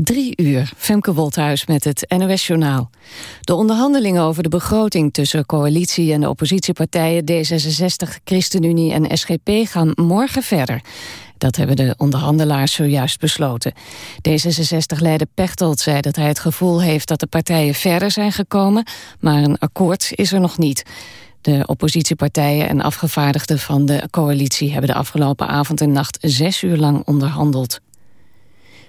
Drie uur, Femke Wolthuis met het NOS-journaal. De onderhandelingen over de begroting tussen coalitie en oppositiepartijen D66, ChristenUnie en SGP gaan morgen verder. Dat hebben de onderhandelaars zojuist besloten. D66-leider Pechtold zei dat hij het gevoel heeft dat de partijen verder zijn gekomen, maar een akkoord is er nog niet. De oppositiepartijen en afgevaardigden van de coalitie hebben de afgelopen avond en nacht zes uur lang onderhandeld.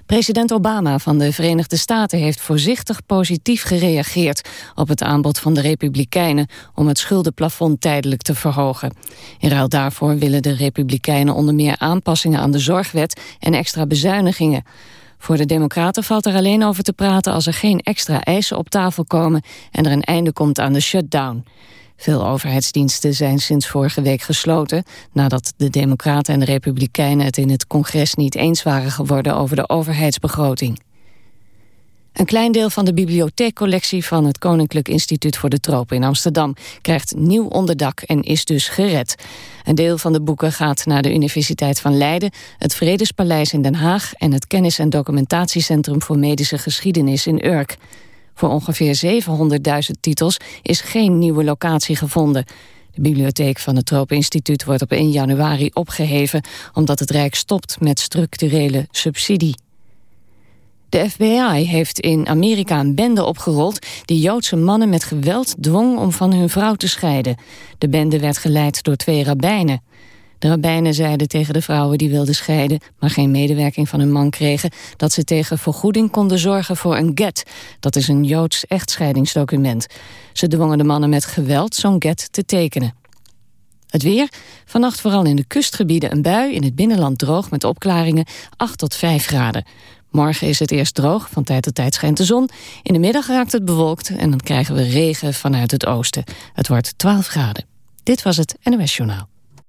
President Obama van de Verenigde Staten heeft voorzichtig positief gereageerd op het aanbod van de Republikeinen om het schuldenplafond tijdelijk te verhogen. In ruil daarvoor willen de Republikeinen onder meer aanpassingen aan de zorgwet en extra bezuinigingen. Voor de Democraten valt er alleen over te praten als er geen extra eisen op tafel komen en er een einde komt aan de shutdown. Veel overheidsdiensten zijn sinds vorige week gesloten... nadat de Democraten en de Republikeinen het in het congres niet eens waren geworden over de overheidsbegroting. Een klein deel van de bibliotheekcollectie van het Koninklijk Instituut voor de Tropen in Amsterdam krijgt nieuw onderdak en is dus gered. Een deel van de boeken gaat naar de Universiteit van Leiden, het Vredespaleis in Den Haag en het Kennis- en Documentatiecentrum voor Medische Geschiedenis in Urk. Voor ongeveer 700.000 titels is geen nieuwe locatie gevonden. De bibliotheek van het Tropeninstituut wordt op 1 januari opgeheven... omdat het Rijk stopt met structurele subsidie. De FBI heeft in Amerika een bende opgerold... die Joodse mannen met geweld dwong om van hun vrouw te scheiden. De bende werd geleid door twee rabbijnen. De rabbijnen zeiden tegen de vrouwen die wilden scheiden... maar geen medewerking van hun man kregen... dat ze tegen vergoeding konden zorgen voor een get. Dat is een Joods echtscheidingsdocument. Ze dwongen de mannen met geweld zo'n get te tekenen. Het weer. Vannacht vooral in de kustgebieden een bui. In het binnenland droog met opklaringen 8 tot 5 graden. Morgen is het eerst droog, van tijd tot tijd schijnt de zon. In de middag raakt het bewolkt en dan krijgen we regen vanuit het oosten. Het wordt 12 graden. Dit was het NOS Journaal.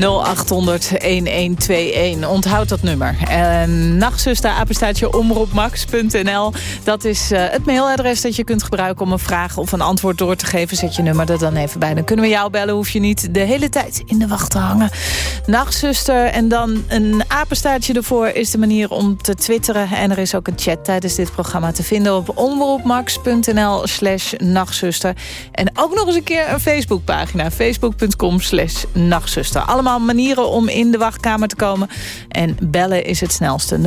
0800-1121. Onthoud dat nummer. En nachtzuster, apenstaatje omroepmax.nl. Dat is uh, het mailadres dat je kunt gebruiken om een vraag of een antwoord door te geven. Zet je nummer er dan even bij. Dan kunnen we jou bellen. Hoef je niet de hele tijd in de wacht te hangen. Nachtzuster en dan een apenstaartje ervoor is de manier om te twitteren. En er is ook een chat tijdens dit programma te vinden op omroepmax.nl slash nachtzuster. En ook nog eens een keer een Facebookpagina. Facebook.com slash nachtzuster. Allemaal manieren om in de wachtkamer te komen. En bellen is het snelste 0800-1121.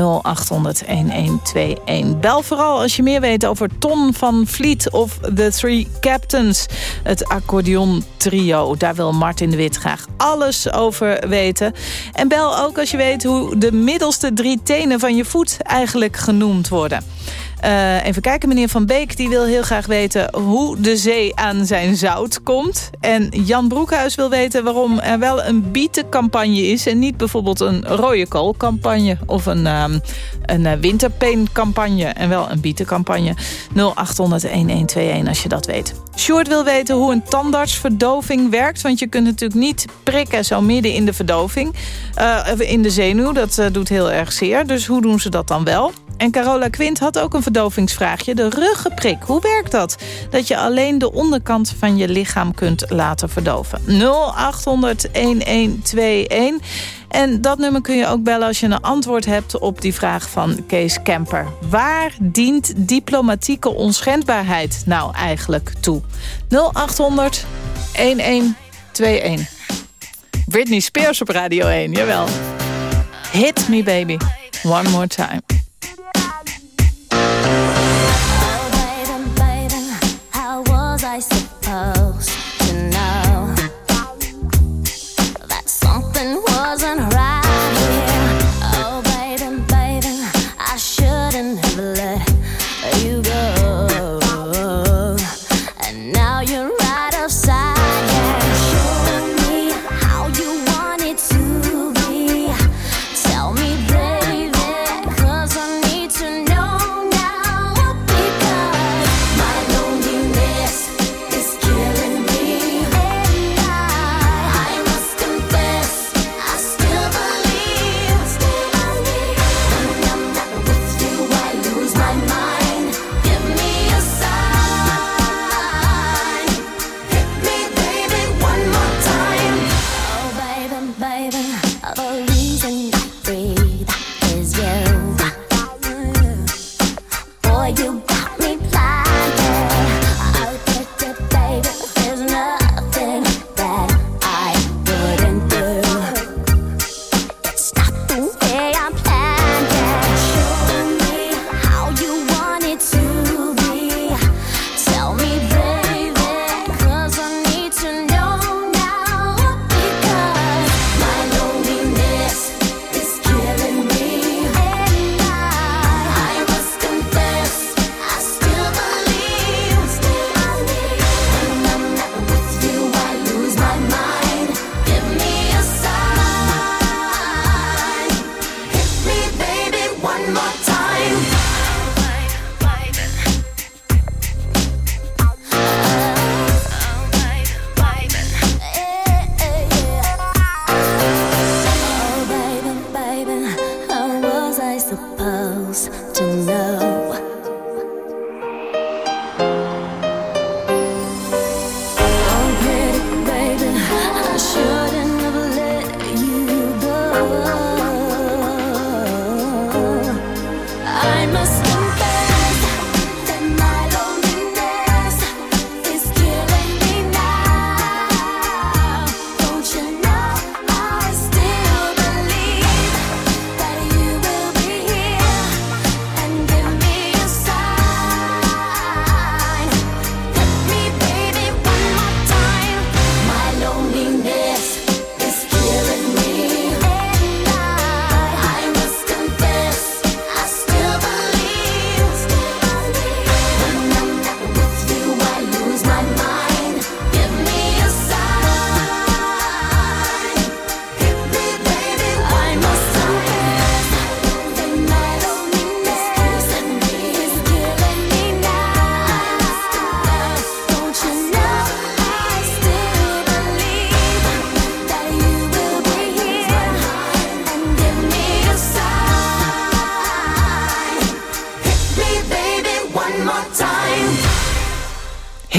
Bel vooral als je meer weet over Ton van Vliet of The Three Captains. Het accordeon trio. Daar wil Martin de Wit graag alles over weten. En bel ook als je weet hoe de middelste drie tenen van je voet eigenlijk genoemd worden. Uh, even kijken, meneer Van Beek die wil heel graag weten hoe de zee aan zijn zout komt. En Jan Broekhuis wil weten waarom er wel een bietencampagne is... en niet bijvoorbeeld een rode koolcampagne of een, um, een uh, winterpeencampagne... en wel een bietencampagne. 0800-1121 als je dat weet. Short wil weten hoe een tandartsverdoving werkt... want je kunt natuurlijk niet prikken zo midden in de verdoving. Uh, in de zenuw, dat doet heel erg zeer. Dus hoe doen ze dat dan wel? En Carola Quint had ook een verdovingsvraagje. De ruggenprik, hoe werkt dat? Dat je alleen de onderkant van je lichaam kunt laten verdoven. 0800-1121. En dat nummer kun je ook bellen als je een antwoord hebt op die vraag van Kees Kemper. Waar dient diplomatieke onschendbaarheid nou eigenlijk toe? 0800 1121. Britney Spears op Radio 1, jawel. Hit me baby, one more time.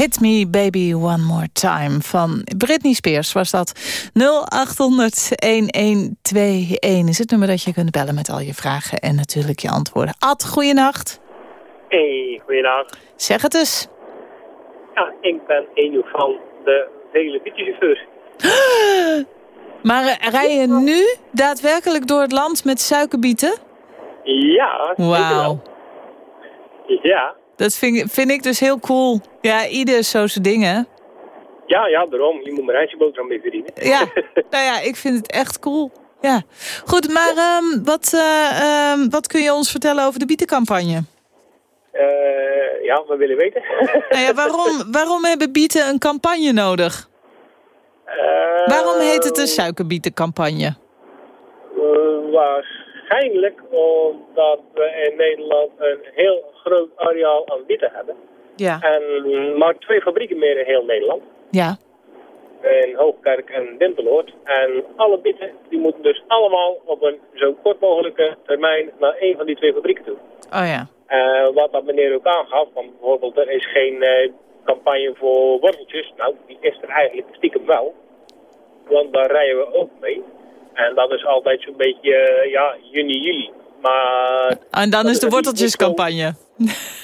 Hit Me Baby One More Time van Britney Spears was dat. 0800-1121 is het nummer dat je kunt bellen met al je vragen en natuurlijk je antwoorden. Ad, goeienacht. Hey, goeienacht. Zeg het eens. Ja, ik ben een van de vele fietsenchauffeurs. Maar eh, rij je nu daadwerkelijk door het land met suikerbieten? Ja, Wauw. Ja, Dat vind, vind ik dus heel cool. Ja, ieder zo zijn dingen. ja, ja, daarom. Je moet mijn rijstjeboterham mee verdienen. Ja, nou ja, ik vind het echt cool. Ja. Goed, maar ehm, wat, eh, ehm, wat kun je ons vertellen over de bietencampagne? Eh, ja, we willen weten. Nou ja, waarom, waarom hebben bieten een campagne nodig? Eh, Waarom heet het een suikerbietencampagne? eh, waarschijnlijk omdat we in Nederland een heel groot areaal aan bieten hebben. Ja. En maar twee fabrieken meer in heel Nederland. Ja. in Hoogkerk en Dinteloord. En alle bieten die moeten dus allemaal op een zo kort mogelijke termijn naar één van die twee fabrieken toe. Oh ja. Eh, wat dat meneer ook aangaf, want bijvoorbeeld er is geen eh, campagne voor worteltjes. Nou, die is er eigenlijk stiekem wel. Want daar rijden we ook mee. En dat is altijd zo'n beetje, eh, ja, juni, juli. Maar En dan is de worteltjescampagne.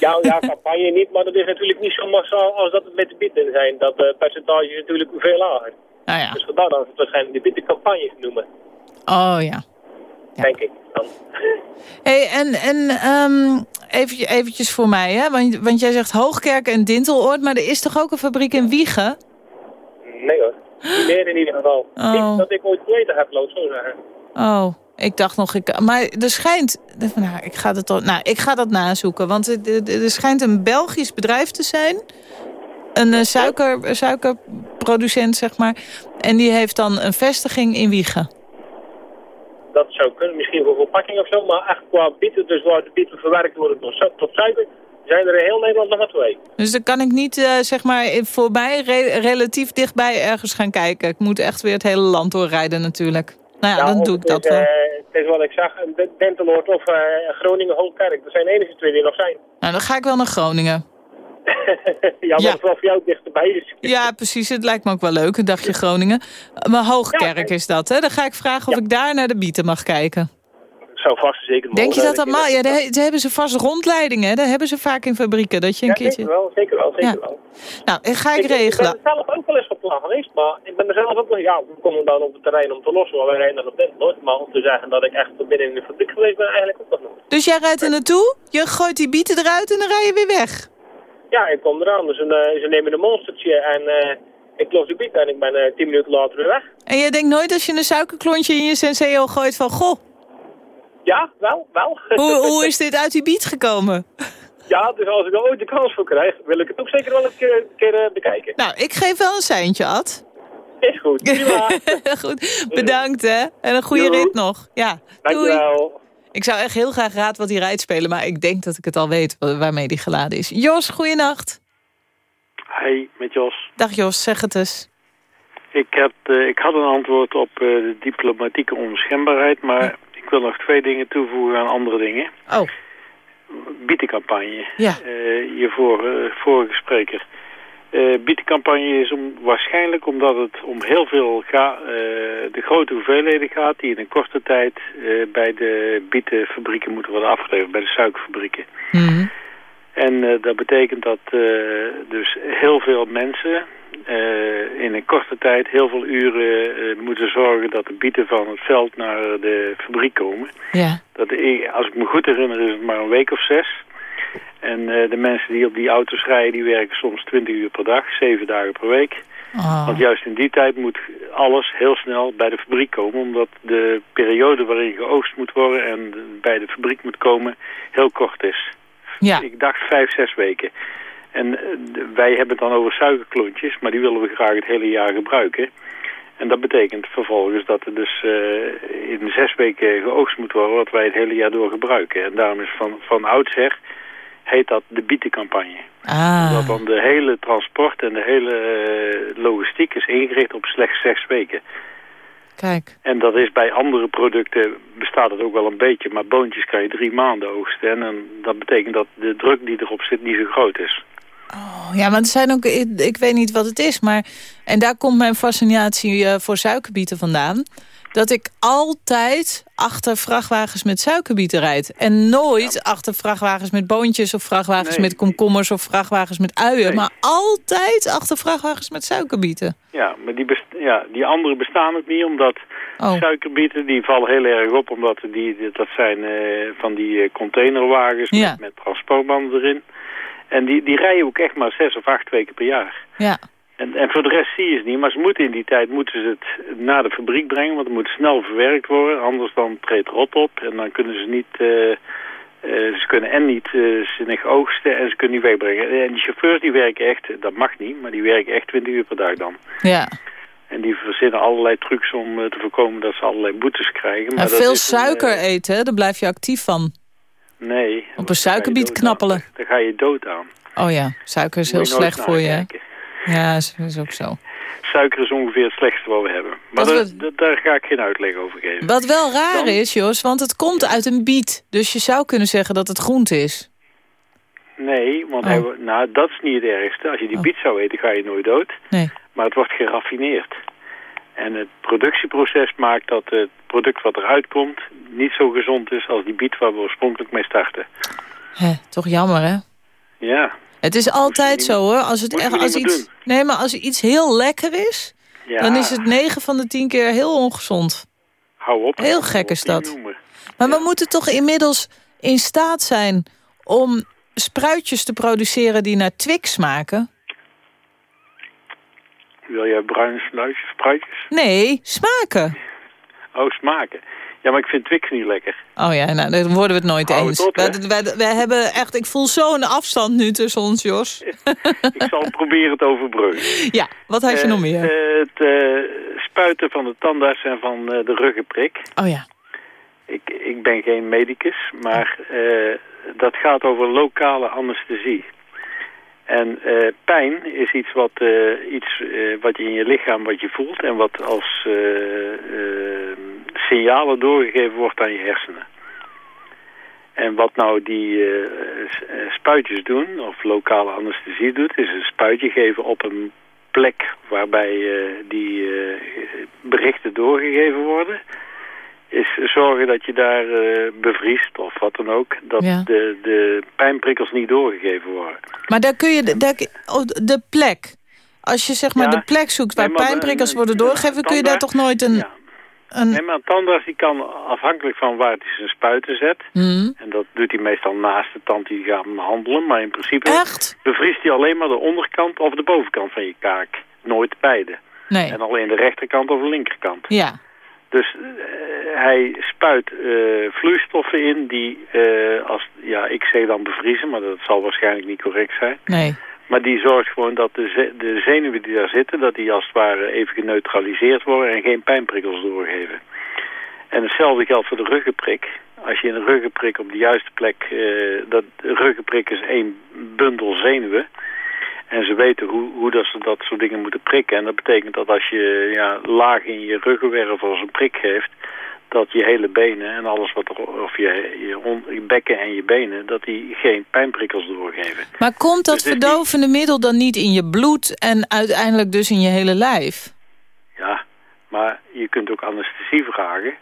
ja, ja, campagne niet, maar dat is natuurlijk niet zo massaal als dat het met de bieten zijn. Dat eh, percentage is natuurlijk veel lager. Nou ja. Dus vandaar dat we het waarschijnlijk de bittencampagnes noemen, Oh ja. Ja. denk ik. Dan. Hey, en en um, even, eventjes voor mij, hè? Want, want jij zegt Hoogkerk en Dinteloord, maar er is toch ook een fabriek in Wiegen? Meer in ieder geval. Oh. Niet dat ik ooit geweten heb, ik zo zeggen. Oh, ik dacht nog, ik, maar er schijnt, nou, ik ga, toch, nou, ik ga dat nazoeken, want er, schijnt een Belgisch bedrijf te zijn, een eh, suiker, suikerproducent zeg maar, en die heeft dan een vestiging in Wiegen. Dat zou kunnen, misschien voor verpakking of zo, maar echt qua bieten, dus waar de bieten verwerkt worden tot suiker, zijn er in heel Nederland nog maar twee. Dus dan kan ik niet, eh, zeg maar, voorbij, re- relatief dichtbij ergens gaan kijken. Ik moet echt weer het hele land doorrijden natuurlijk. Nou ja, dan of doe ik dat wel. eh, het is wat ik zag, Denteloord of eh, Groningen Hoogkerk. Dat zijn de enige twee die nog zijn. Nou, dan ga ik wel naar Groningen. ja, maar Ja. voor jou dichterbij is. Ja, precies. Het lijkt me ook wel leuk, een dagje Groningen. Maar Hoogkerk Ja, is dat, hè? Dan ga ik vragen of ik daar naar de bieten mag kijken. Zou vast zeker Denk je dat dat mag? Ja, daar he- daar hebben ze vast rondleidingen? Dat hebben ze vaak in fabrieken, dat je een Ja, keertje... zeker wel, zeker wel, zeker Ja. wel. Nou, ga ik Ik, ik ben regelen. zelf ook wel eens plan geweest, maar ik ben er zelf ook wel... Ja, we komen dan op het terrein om te lossen, maar wij rijden dan op dit nooit. Maar om te zeggen dat ik echt binnen in de fabriek geweest ben, eigenlijk ook nog nooit. Dus jij rijdt er naartoe, je gooit die bieten eruit en dan rij je weer weg. Ja, ik kom eraan, dus een, eh, ze nemen een monstertje en eh, ik los de biet en ik ben eh, tien minuten later weer weg. En je denkt nooit als je een suikerklontje in je Senseo gooit van... Goh, Ja, wel, wel. hoe, hoe is dit uit die biet gekomen? ja, dus als ik er ooit de kans voor krijg, wil ik het ook zeker wel een keer, een keer eh, bekijken. Nou, ik geef wel een seintje, Ad. Is goed, prima. Goed, bedankt hè. En een goede Doei. rit nog. Ja, doei. Dankjewel. Ik zou echt heel graag raad wat hij rijdt spelen, maar ik denk dat ik het al weet wa- waarmee die geladen is. Jos, goeienacht. Hey, met Jos. Dag Jos, zeg het eens. Ik, heb, eh, ik had een antwoord op eh, de diplomatieke onschendbaarheid, maar ik wil nog twee dingen toevoegen aan andere dingen. Oh, Bietencampagne. Ja. Eh, je voor, eh, vorige spreker. Eh bietencampagne is om, waarschijnlijk omdat het om heel veel ga, de grote hoeveelheden gaat die in een korte tijd bij de bietenfabrieken moeten worden afgeleverd, bij de suikerfabrieken. Mhm. En dat betekent dat dus heel veel mensen eh, in een korte tijd heel veel uren eh, moeten zorgen dat de bieten van het veld naar de fabriek komen. ja. Dat, als ik me goed herinner is het maar een week of zes. En eh, de mensen die op die auto's rijden, die werken soms 20 uur per dag, zeven dagen per week. Oh. Want juist in die tijd moet alles heel snel bij de fabriek komen. Omdat de periode waarin geoogst moet worden en bij de fabriek moet komen heel kort is. Ja, Ik dacht vijf, zes weken. En eh, wij hebben het dan over suikerklontjes, maar die willen we graag het hele jaar gebruiken. En dat betekent vervolgens dat er dus eh, in zes weken geoogst moet worden, wat wij het hele jaar door gebruiken. En daarom is van, van oudsher, heet dat de bietencampagne. ah. Dat dan de hele transport en de hele eh, logistiek is ingericht op slechts zes weken. kijk. En dat is bij andere producten bestaat het ook wel een beetje. Maar boontjes kan je drie maanden oogsten. En dat betekent dat de druk die erop zit niet zo groot is. Oh, ja, want er zijn ook, ik, ik, weet niet wat het is, maar... En daar komt mijn fascinatie uh, voor suikerbieten vandaan dat ik altijd achter vrachtwagens met suikerbieten rijd. En nooit achter vrachtwagens met boontjes of vrachtwagens met komkommers of vrachtwagens met uien. Maar altijd achter vrachtwagens met suikerbieten. Ja, maar die, ja, die andere bestaan ook niet omdat oh. suikerbieten die vallen heel erg op. Omdat die, dat zijn uh, van die eh, containerwagens met, met transportbanden erin. En die, die rijden ook echt maar zes of acht weken per jaar. Ja. En, en voor de rest zie je het niet. Maar ze moeten in die tijd moeten ze het naar de fabriek brengen. Want het moet snel verwerkt worden. Anders dan treedt rot op. En dan kunnen ze niet... Uh, ze kunnen en niet uh, zinnig oogsten en ze kunnen niet wegbrengen. En die chauffeurs die werken echt, dat mag niet, maar die werken echt 20 uur per dag dan. Ja. En die verzinnen allerlei trucs om te voorkomen dat ze allerlei boetes krijgen. Maar en veel suiker eten, daar blijf je actief van. Nee. Op een suikerbiet knappelen. Daar ga je dood aan. Oh ja, suiker is heel slecht voor je. Ja, dat is ook zo. Suiker is ongeveer het slechtste wat we hebben. Maar daar ga ik geen uitleg over geven. Wat wel raar is, Jos, want het komt uit een biet. Dus je zou kunnen zeggen dat het groente is. Nee, want oh. hij, nou, dat is niet het ergste. Als je die oh. biet zou eten, ga je nooit dood. Nee. Maar het wordt geraffineerd. En het productieproces maakt dat het product wat eruit komt... niet zo gezond is als die biet waar we oorspronkelijk mee starten. Hè, toch jammer, hè? Ja, het is altijd zo hoor. Als het echt, als iets, nee, maar als iets heel lekker is, dan is het 9 van de 10 keer heel ongezond. Hou op. Heel gek is dat. Maar we moeten toch inmiddels in staat zijn om spruitjes te produceren die naar Twix smaken? Wil jij bruine spruitjes? Nee, smaken. Oh, smaken. Ja, maar ik vind Twix niet lekker. Oh ja, nou, dan worden we het nooit eens. We wij, hebben echt, ik voel zo'n afstand nu tussen ons, Jos. ik zal proberen het overbruggen. Ja, wat had je nog meer? Uh, het uh, spuiten van de tandarts en van uh, de ruggenprik. Oh ja. Ik, ik ben geen medicus, maar dat gaat over lokale anesthesie. En uh, pijn is iets, wat, uh, iets uh, wat je in je lichaam wat je voelt en wat als signalen doorgegeven wordt aan je hersenen. En wat nou die spuitjes doen, of lokale anesthesie doet, is een spuitje geven op een plek waarbij die berichten doorgegeven worden is zorgen dat je daar uh, bevriest of wat dan ook. Dat de, de pijnprikkels niet doorgegeven worden. Maar daar kun je de, oh, de plek. Als je zeg maar de plek zoekt waar pijnprikkels worden doorgegeven... kun je daar toch nooit een... Ja. Een... Nee, maar een tandarts die kan afhankelijk van waar hij zijn spuiten zet. Hmm. En dat doet hij meestal naast de tand die gaat behandelen. Maar in principe Echt? bevriest hij alleen maar de onderkant of de bovenkant van je kaak. Nooit beide. Nee. En alleen de rechterkant of de linkerkant. Ja. Dus uh, hij spuit uh, vloeistoffen in die, uh, als, ja, ik zeg dan bevriezen, maar dat zal waarschijnlijk niet correct zijn. Nee. Maar die zorgt gewoon dat de, de zenuwen die daar zitten, dat die als het ware even geneutraliseerd worden en geen pijnprikkels doorgeven. En hetzelfde geldt voor de ruggenprik. Als je een ruggenprik op de juiste plek, dat ruggenprik is één bundel zenuwen. En ze weten hoe, hoe dat ze dat soort dingen moeten prikken. En dat betekent dat als je ja, laag in je ruggenwervel als een prik geeft... dat je hele benen en alles wat er... of je, je, je bekken en je benen... dat die geen pijnprikkels doorgeven. Maar komt dat dus verdovende middel dan niet in je bloed... en uiteindelijk dus in je hele lijf? Ja, maar je kunt ook anesthesie vragen...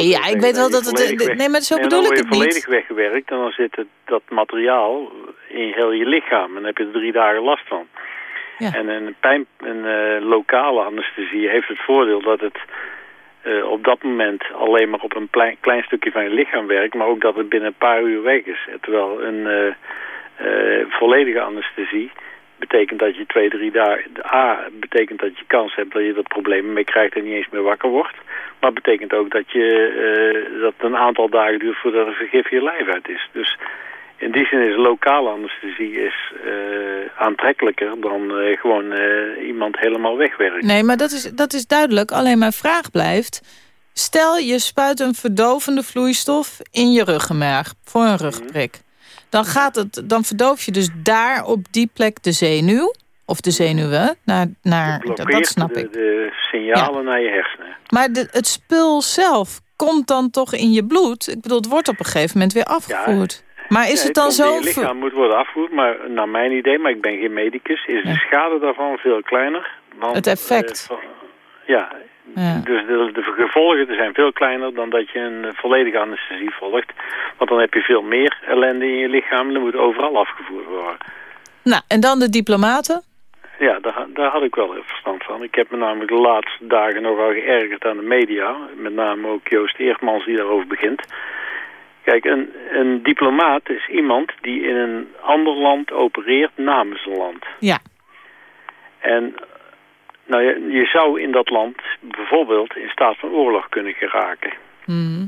ja, ik weet wel dat het... Nee, maar zo bedoel ik het niet. Als je volledig weggewerkt en dan zit het, dat materiaal in heel je lichaam. En dan heb je er drie dagen last van. Ja. En een, pijn, een uh, lokale anesthesie heeft het voordeel dat het uh, op dat moment alleen maar op een klein, klein stukje van je lichaam werkt, maar ook dat het binnen een paar uur weg is. Terwijl een uh, volledige anesthesie betekent dat je twee, drie dagen... A, betekent dat je kans hebt dat je dat probleem mee krijgt en niet eens meer wakker wordt. Maar betekent ook dat, je, dat een aantal dagen duurt voordat er vergif je lijf uit is. Dus in die zin is lokale anesthesie is, uh, aantrekkelijker dan uh, gewoon iemand helemaal wegwerken. Nee, maar dat is, dat is duidelijk. Alleen mijn vraag blijft... Stel, je spuit een verdovende vloeistof in je ruggenmerg voor een rugprik. Dan, gaat het, dan verdoof je dus daar op die plek de zenuw, of de zenuwen, naar, naar, dat, dat snap de, ik. de signalen naar je hersenen. Maar de, het spul zelf komt dan toch in je bloed? Ik bedoel, het wordt op een gegeven moment weer afgevoerd. Maar is het dan zo... Het lichaam moet worden afgevoerd, maar naar mijn idee, maar ik ben geen medicus, is de schade daarvan veel kleiner. Want, het effect. Uh, ja, ja. Dus de, de, gevolgen zijn veel kleiner dan dat je een volledige anesthesie volgt. Want dan heb je veel meer ellende in je lichaam en dan moet overal afgevoerd worden. Nou, en dan de diplomaten? Ja, daar, daar had ik wel verstand van. Ik heb me namelijk de laatste dagen nogal geërgerd aan de media. Met name ook Joost Eertmans die daarover begint. Kijk, een, een diplomaat is iemand die in een ander land opereert namens een land. Ja. En nou, je, je zou in dat land bijvoorbeeld in staat van oorlog kunnen geraken. Mm.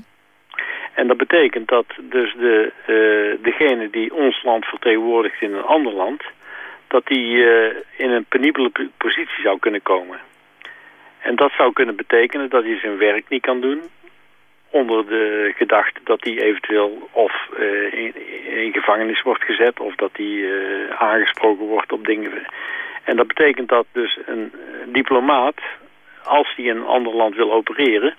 En dat betekent dat dus de, uh, degene die ons land vertegenwoordigt in een ander land... dat die uh, in een penibele positie zou kunnen komen. En dat zou kunnen betekenen dat hij zijn werk niet kan doen... onder de gedachte dat hij eventueel of uh, in, in, gevangenis wordt gezet... of dat hij aangesproken wordt op dingen... En dat betekent dat dus een diplomaat, als hij in een ander land wil opereren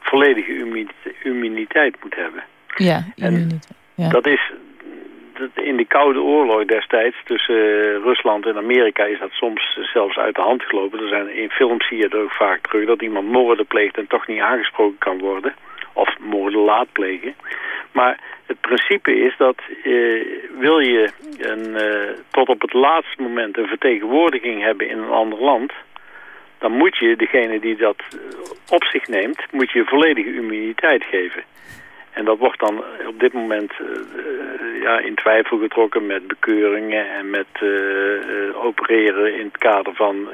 volledige immuniteit moet hebben. Ja, immuniteit. Ja. Dat is in de Koude Oorlog destijds tussen eh, Rusland en Amerika is dat soms zelfs uit de hand gelopen. Er zijn, in films zie je het ook vaak terug dat iemand moorden pleegt en toch niet aangesproken kan worden. Of moorden laat plegen. Maar het principe is dat uh, wil je een, uh, tot op het laatste moment een vertegenwoordiging hebben in een ander land dan moet je degene die dat eh, op zich neemt, moet je volledige immuniteit geven. En dat wordt dan op dit moment ja, in twijfel getrokken met bekeuringen en met opereren in het kader van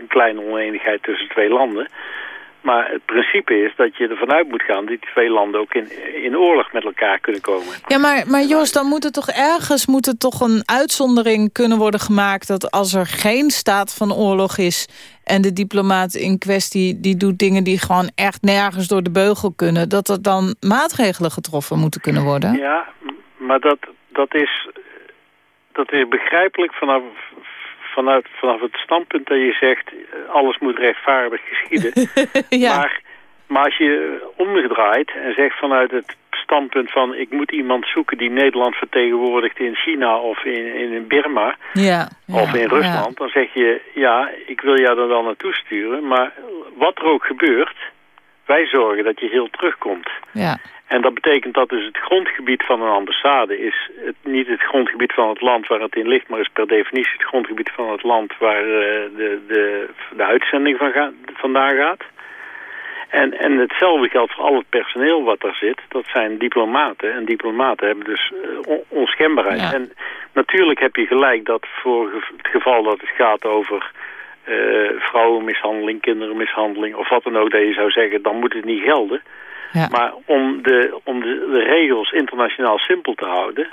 een kleine oneenigheid tussen twee landen. Maar het principe is dat je ervan uit moet gaan... dat die twee landen ook in, in oorlog met elkaar kunnen komen. Ja, maar, maar Jos, dan moet er toch ergens moet er toch een uitzondering kunnen worden gemaakt... dat als er geen staat van oorlog is... en de diplomaat in kwestie die doet dingen die gewoon echt nergens door de beugel kunnen... dat er dan maatregelen getroffen moeten kunnen worden? Ja, maar dat, dat, is, dat is begrijpelijk vanaf, vanuit, vanaf het standpunt dat je zegt... Eh, alles moet rechtvaardig geschieden. ja. maar, maar als je omgedraait en zegt vanuit het standpunt van... ik moet iemand zoeken die Nederland vertegenwoordigt in China of in, in Burma... Ja, of in Rusland, dan zeg je... ja, ik wil jou er wel naartoe sturen, maar wat er ook gebeurt... wij zorgen dat je heel terugkomt. Ja. En dat betekent dat dus het grondgebied van een ambassade is het, niet het grondgebied van het land waar het in ligt, maar is per definitie het grondgebied van het land waar uh, de, de, de uitzending van ga, vandaan gaat. En, en hetzelfde geldt voor al het personeel wat daar zit. Dat zijn diplomaten. En diplomaten hebben dus uh, onschendbaarheid. Ja. En natuurlijk heb je gelijk dat voor het geval dat het gaat over vrouwenmishandeling, kindermishandeling of wat dan ook, dat je zou zeggen, dan moet het niet gelden. Ja. Maar om, de, om de, de, regels internationaal simpel te houden...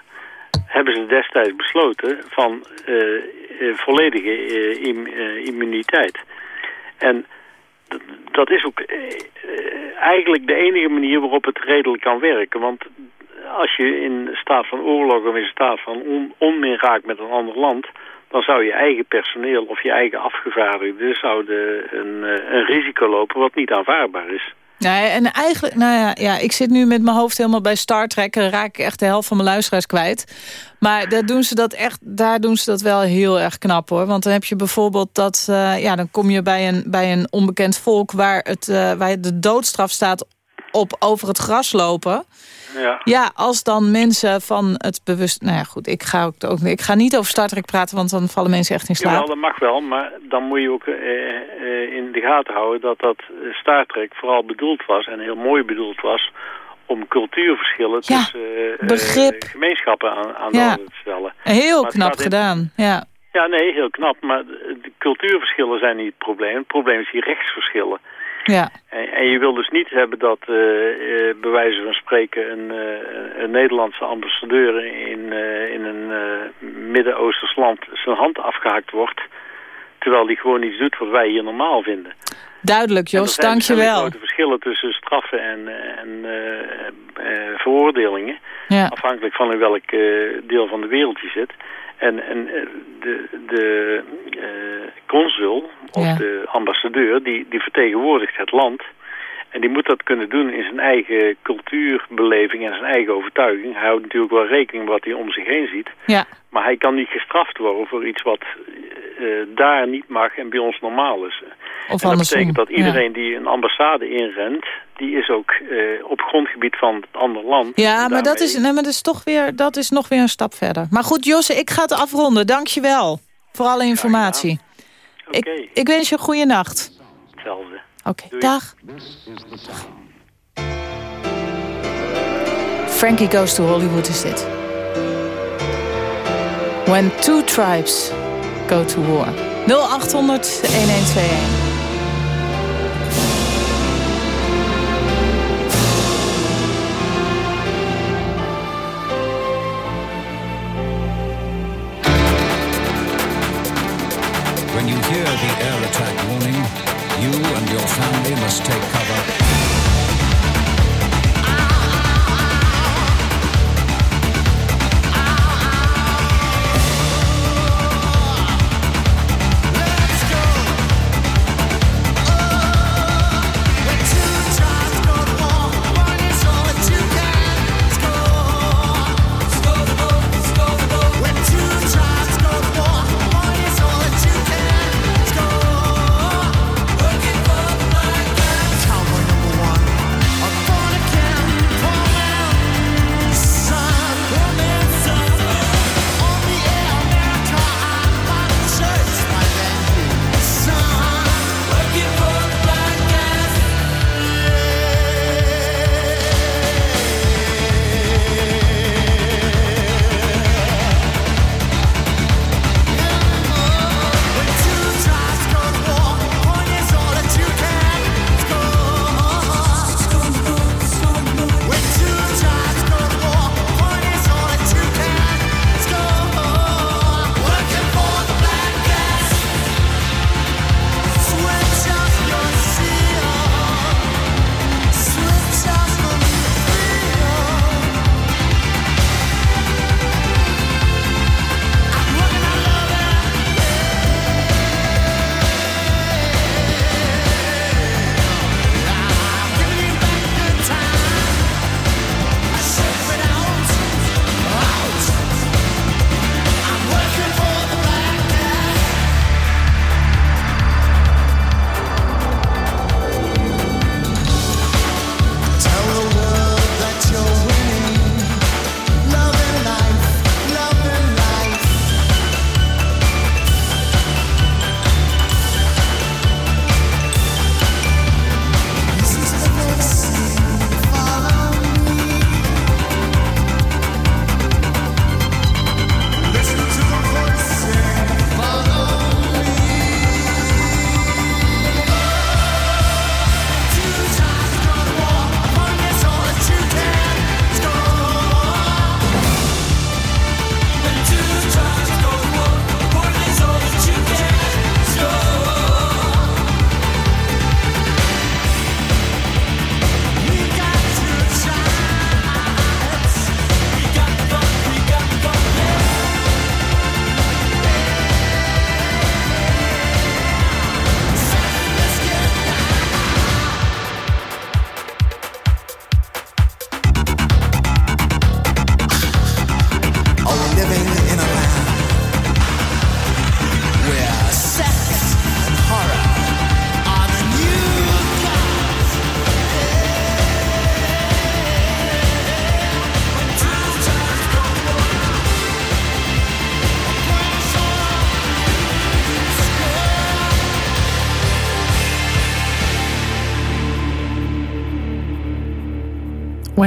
hebben ze destijds besloten van uh, volledige uh, im, immuniteit. En dat is ook eigenlijk de enige manier waarop het redelijk kan werken. Want als je in staat van oorlog of in staat van on, onmin raakt met een ander land... dan zou je eigen personeel of je eigen afgevaardigden zouden een, een risico lopen wat niet aanvaardbaar is. Nee, en eigenlijk, nou ja, ja, ik zit nu met mijn hoofd helemaal bij Star Trek... en raak ik echt de helft van mijn luisteraars kwijt. Maar daar doen ze dat echt, daar doen ze dat wel heel erg knap, hoor. Want dan heb je bijvoorbeeld dat... Uh, ja, dan kom je bij een, bij een onbekend volk... waar, het, uh, waar de doodstraf staat op over het gras lopen... Ja. ja, als dan mensen van het bewust... Nou ja, goed, ik ga, ook, ook, ik ga niet over Star Trek praten... want dan vallen mensen echt in slaap. Ja, dat mag wel, maar dan moet je ook uh, uh, in de gaten houden... dat dat Star Trek vooral bedoeld was en heel mooi bedoeld was... om cultuurverschillen ja, tussen begrip. gemeenschappen aan, aan ja. de orde te stellen. Heel maar knap gedaan, ja. Ja, nee, heel knap. Maar de cultuurverschillen zijn niet het probleem. Het probleem is die rechtsverschillen. Ja. En, en, je wil dus niet hebben dat, uh, uh, bij wijze van spreken, een, uh, een Nederlandse ambassadeur in, in een Midden-Oosters land zijn hand afgehaakt wordt. Terwijl die gewoon iets doet wat wij hier normaal vinden. Duidelijk, Jos, dank je wel. Er zijn grote verschillen tussen straffen en, en veroordelingen. Ja. Afhankelijk van in welk deel van de wereld je zit. En, en de, de uh, consul, of ja. de ambassadeur, die, die vertegenwoordigt het land. En die moet dat kunnen doen in zijn eigen cultuurbeleving en zijn eigen overtuiging. Hij houdt natuurlijk wel rekening met wat hij om zich heen ziet. Ja. Maar hij kan niet gestraft worden voor iets wat uh, daar niet mag en bij ons normaal is. Of en dat betekent dat iedereen Ja. die een ambassade inrent... die is ook uh, op grondgebied van het andere land. Ja, maar dat is, nee, maar dat is toch weer, dat is nog weer een stap verder. Maar goed, Josse, ik ga het afronden. Dank je wel voor alle informatie. Oké, Ik, ik wens je een goede nacht. hetzelfde. Oké, Doei. dag. Frankie Goes to Hollywood is dit. When two tribes go to war. 0800 1121. When you hear the air your family must take cover.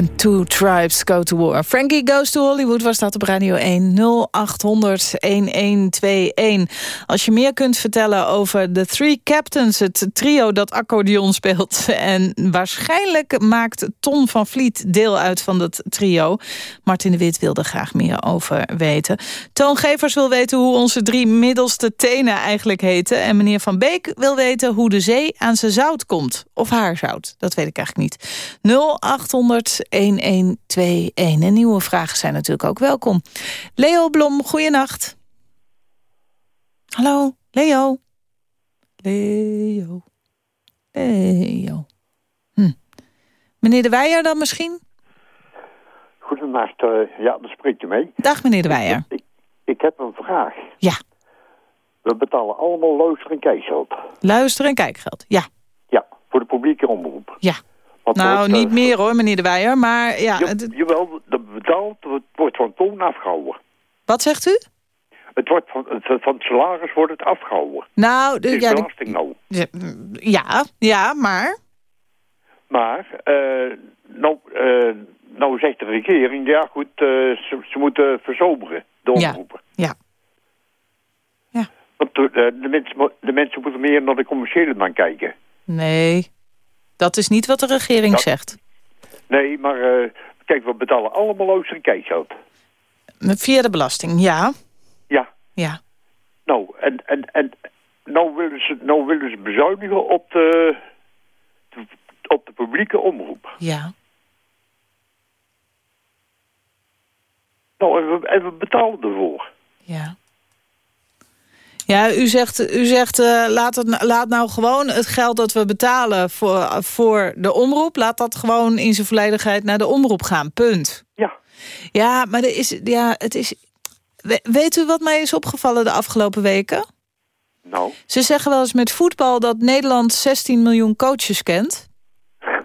When two tribes go to war. Frankie Goes to Hollywood was dat op Radio 1 0800 1121. Als je meer kunt vertellen over The Three Captains... het trio dat accordeon speelt... en waarschijnlijk maakt Ton van Vliet deel uit van dat trio. Martin de Wit wilde graag meer over weten. Toongevers wil weten hoe onze drie middelste tenen eigenlijk heten... en meneer Van Beek wil weten hoe de zee aan zijn zout komt. Of haar zout, dat weet ik eigenlijk niet. 0800 1121. En nieuwe vragen zijn natuurlijk ook welkom. Leo Blom, goeienacht. Hallo, Leo. Leo. Leo. Hm. Meneer De Weijer dan misschien? Goedenacht, eh, ja, daar spreekt je mee. Dag meneer De Weijer. Ik, ik heb een vraag. Ja, We betalen allemaal luister- en kijkgeld. luister en kijkgeld. Ja, Ja, voor de publieke omroep. ja. Wat Nou, wordt, eh, niet meer hoor, meneer De Weijer. Maar ja, het- jawel, dat betaald het wordt van toon afgehouden. wat zegt u? Het wordt van, het, van het salaris wordt het afgehouden. Nou, de, ja, de- belasting nou. ja, ja, maar... Maar, eh, nou, eh, nou zegt de regering, ja goed, ze, ze moeten verzoberen, de Ja. omroepen. Ja. Ja. Want de, de, mensen, de mensen moeten meer naar de commerciële man kijken. Nee, dat is niet wat de regering Dat- zegt. Nee, maar eh, kijk, we betalen allemaal kijkgeld. Via de belasting, ja. Ja, Ja, nou, en, en, en nou, willen ze, nou willen ze bezuinigen op de, de- op de publieke omroep. ja. Nou, en we, en we betalen ervoor. Ja. Ja, u zegt, u zegt eh, laat, het, laat nou gewoon het geld dat we betalen voor, voor de omroep... laat dat gewoon in zijn volledigheid naar de omroep gaan, punt. Ja, Ja, maar er is, ja, het is... We- Weet u wat mij is opgevallen de afgelopen weken? nou, Ze zeggen wel eens met voetbal dat Nederland 16 miljoen coaches kent.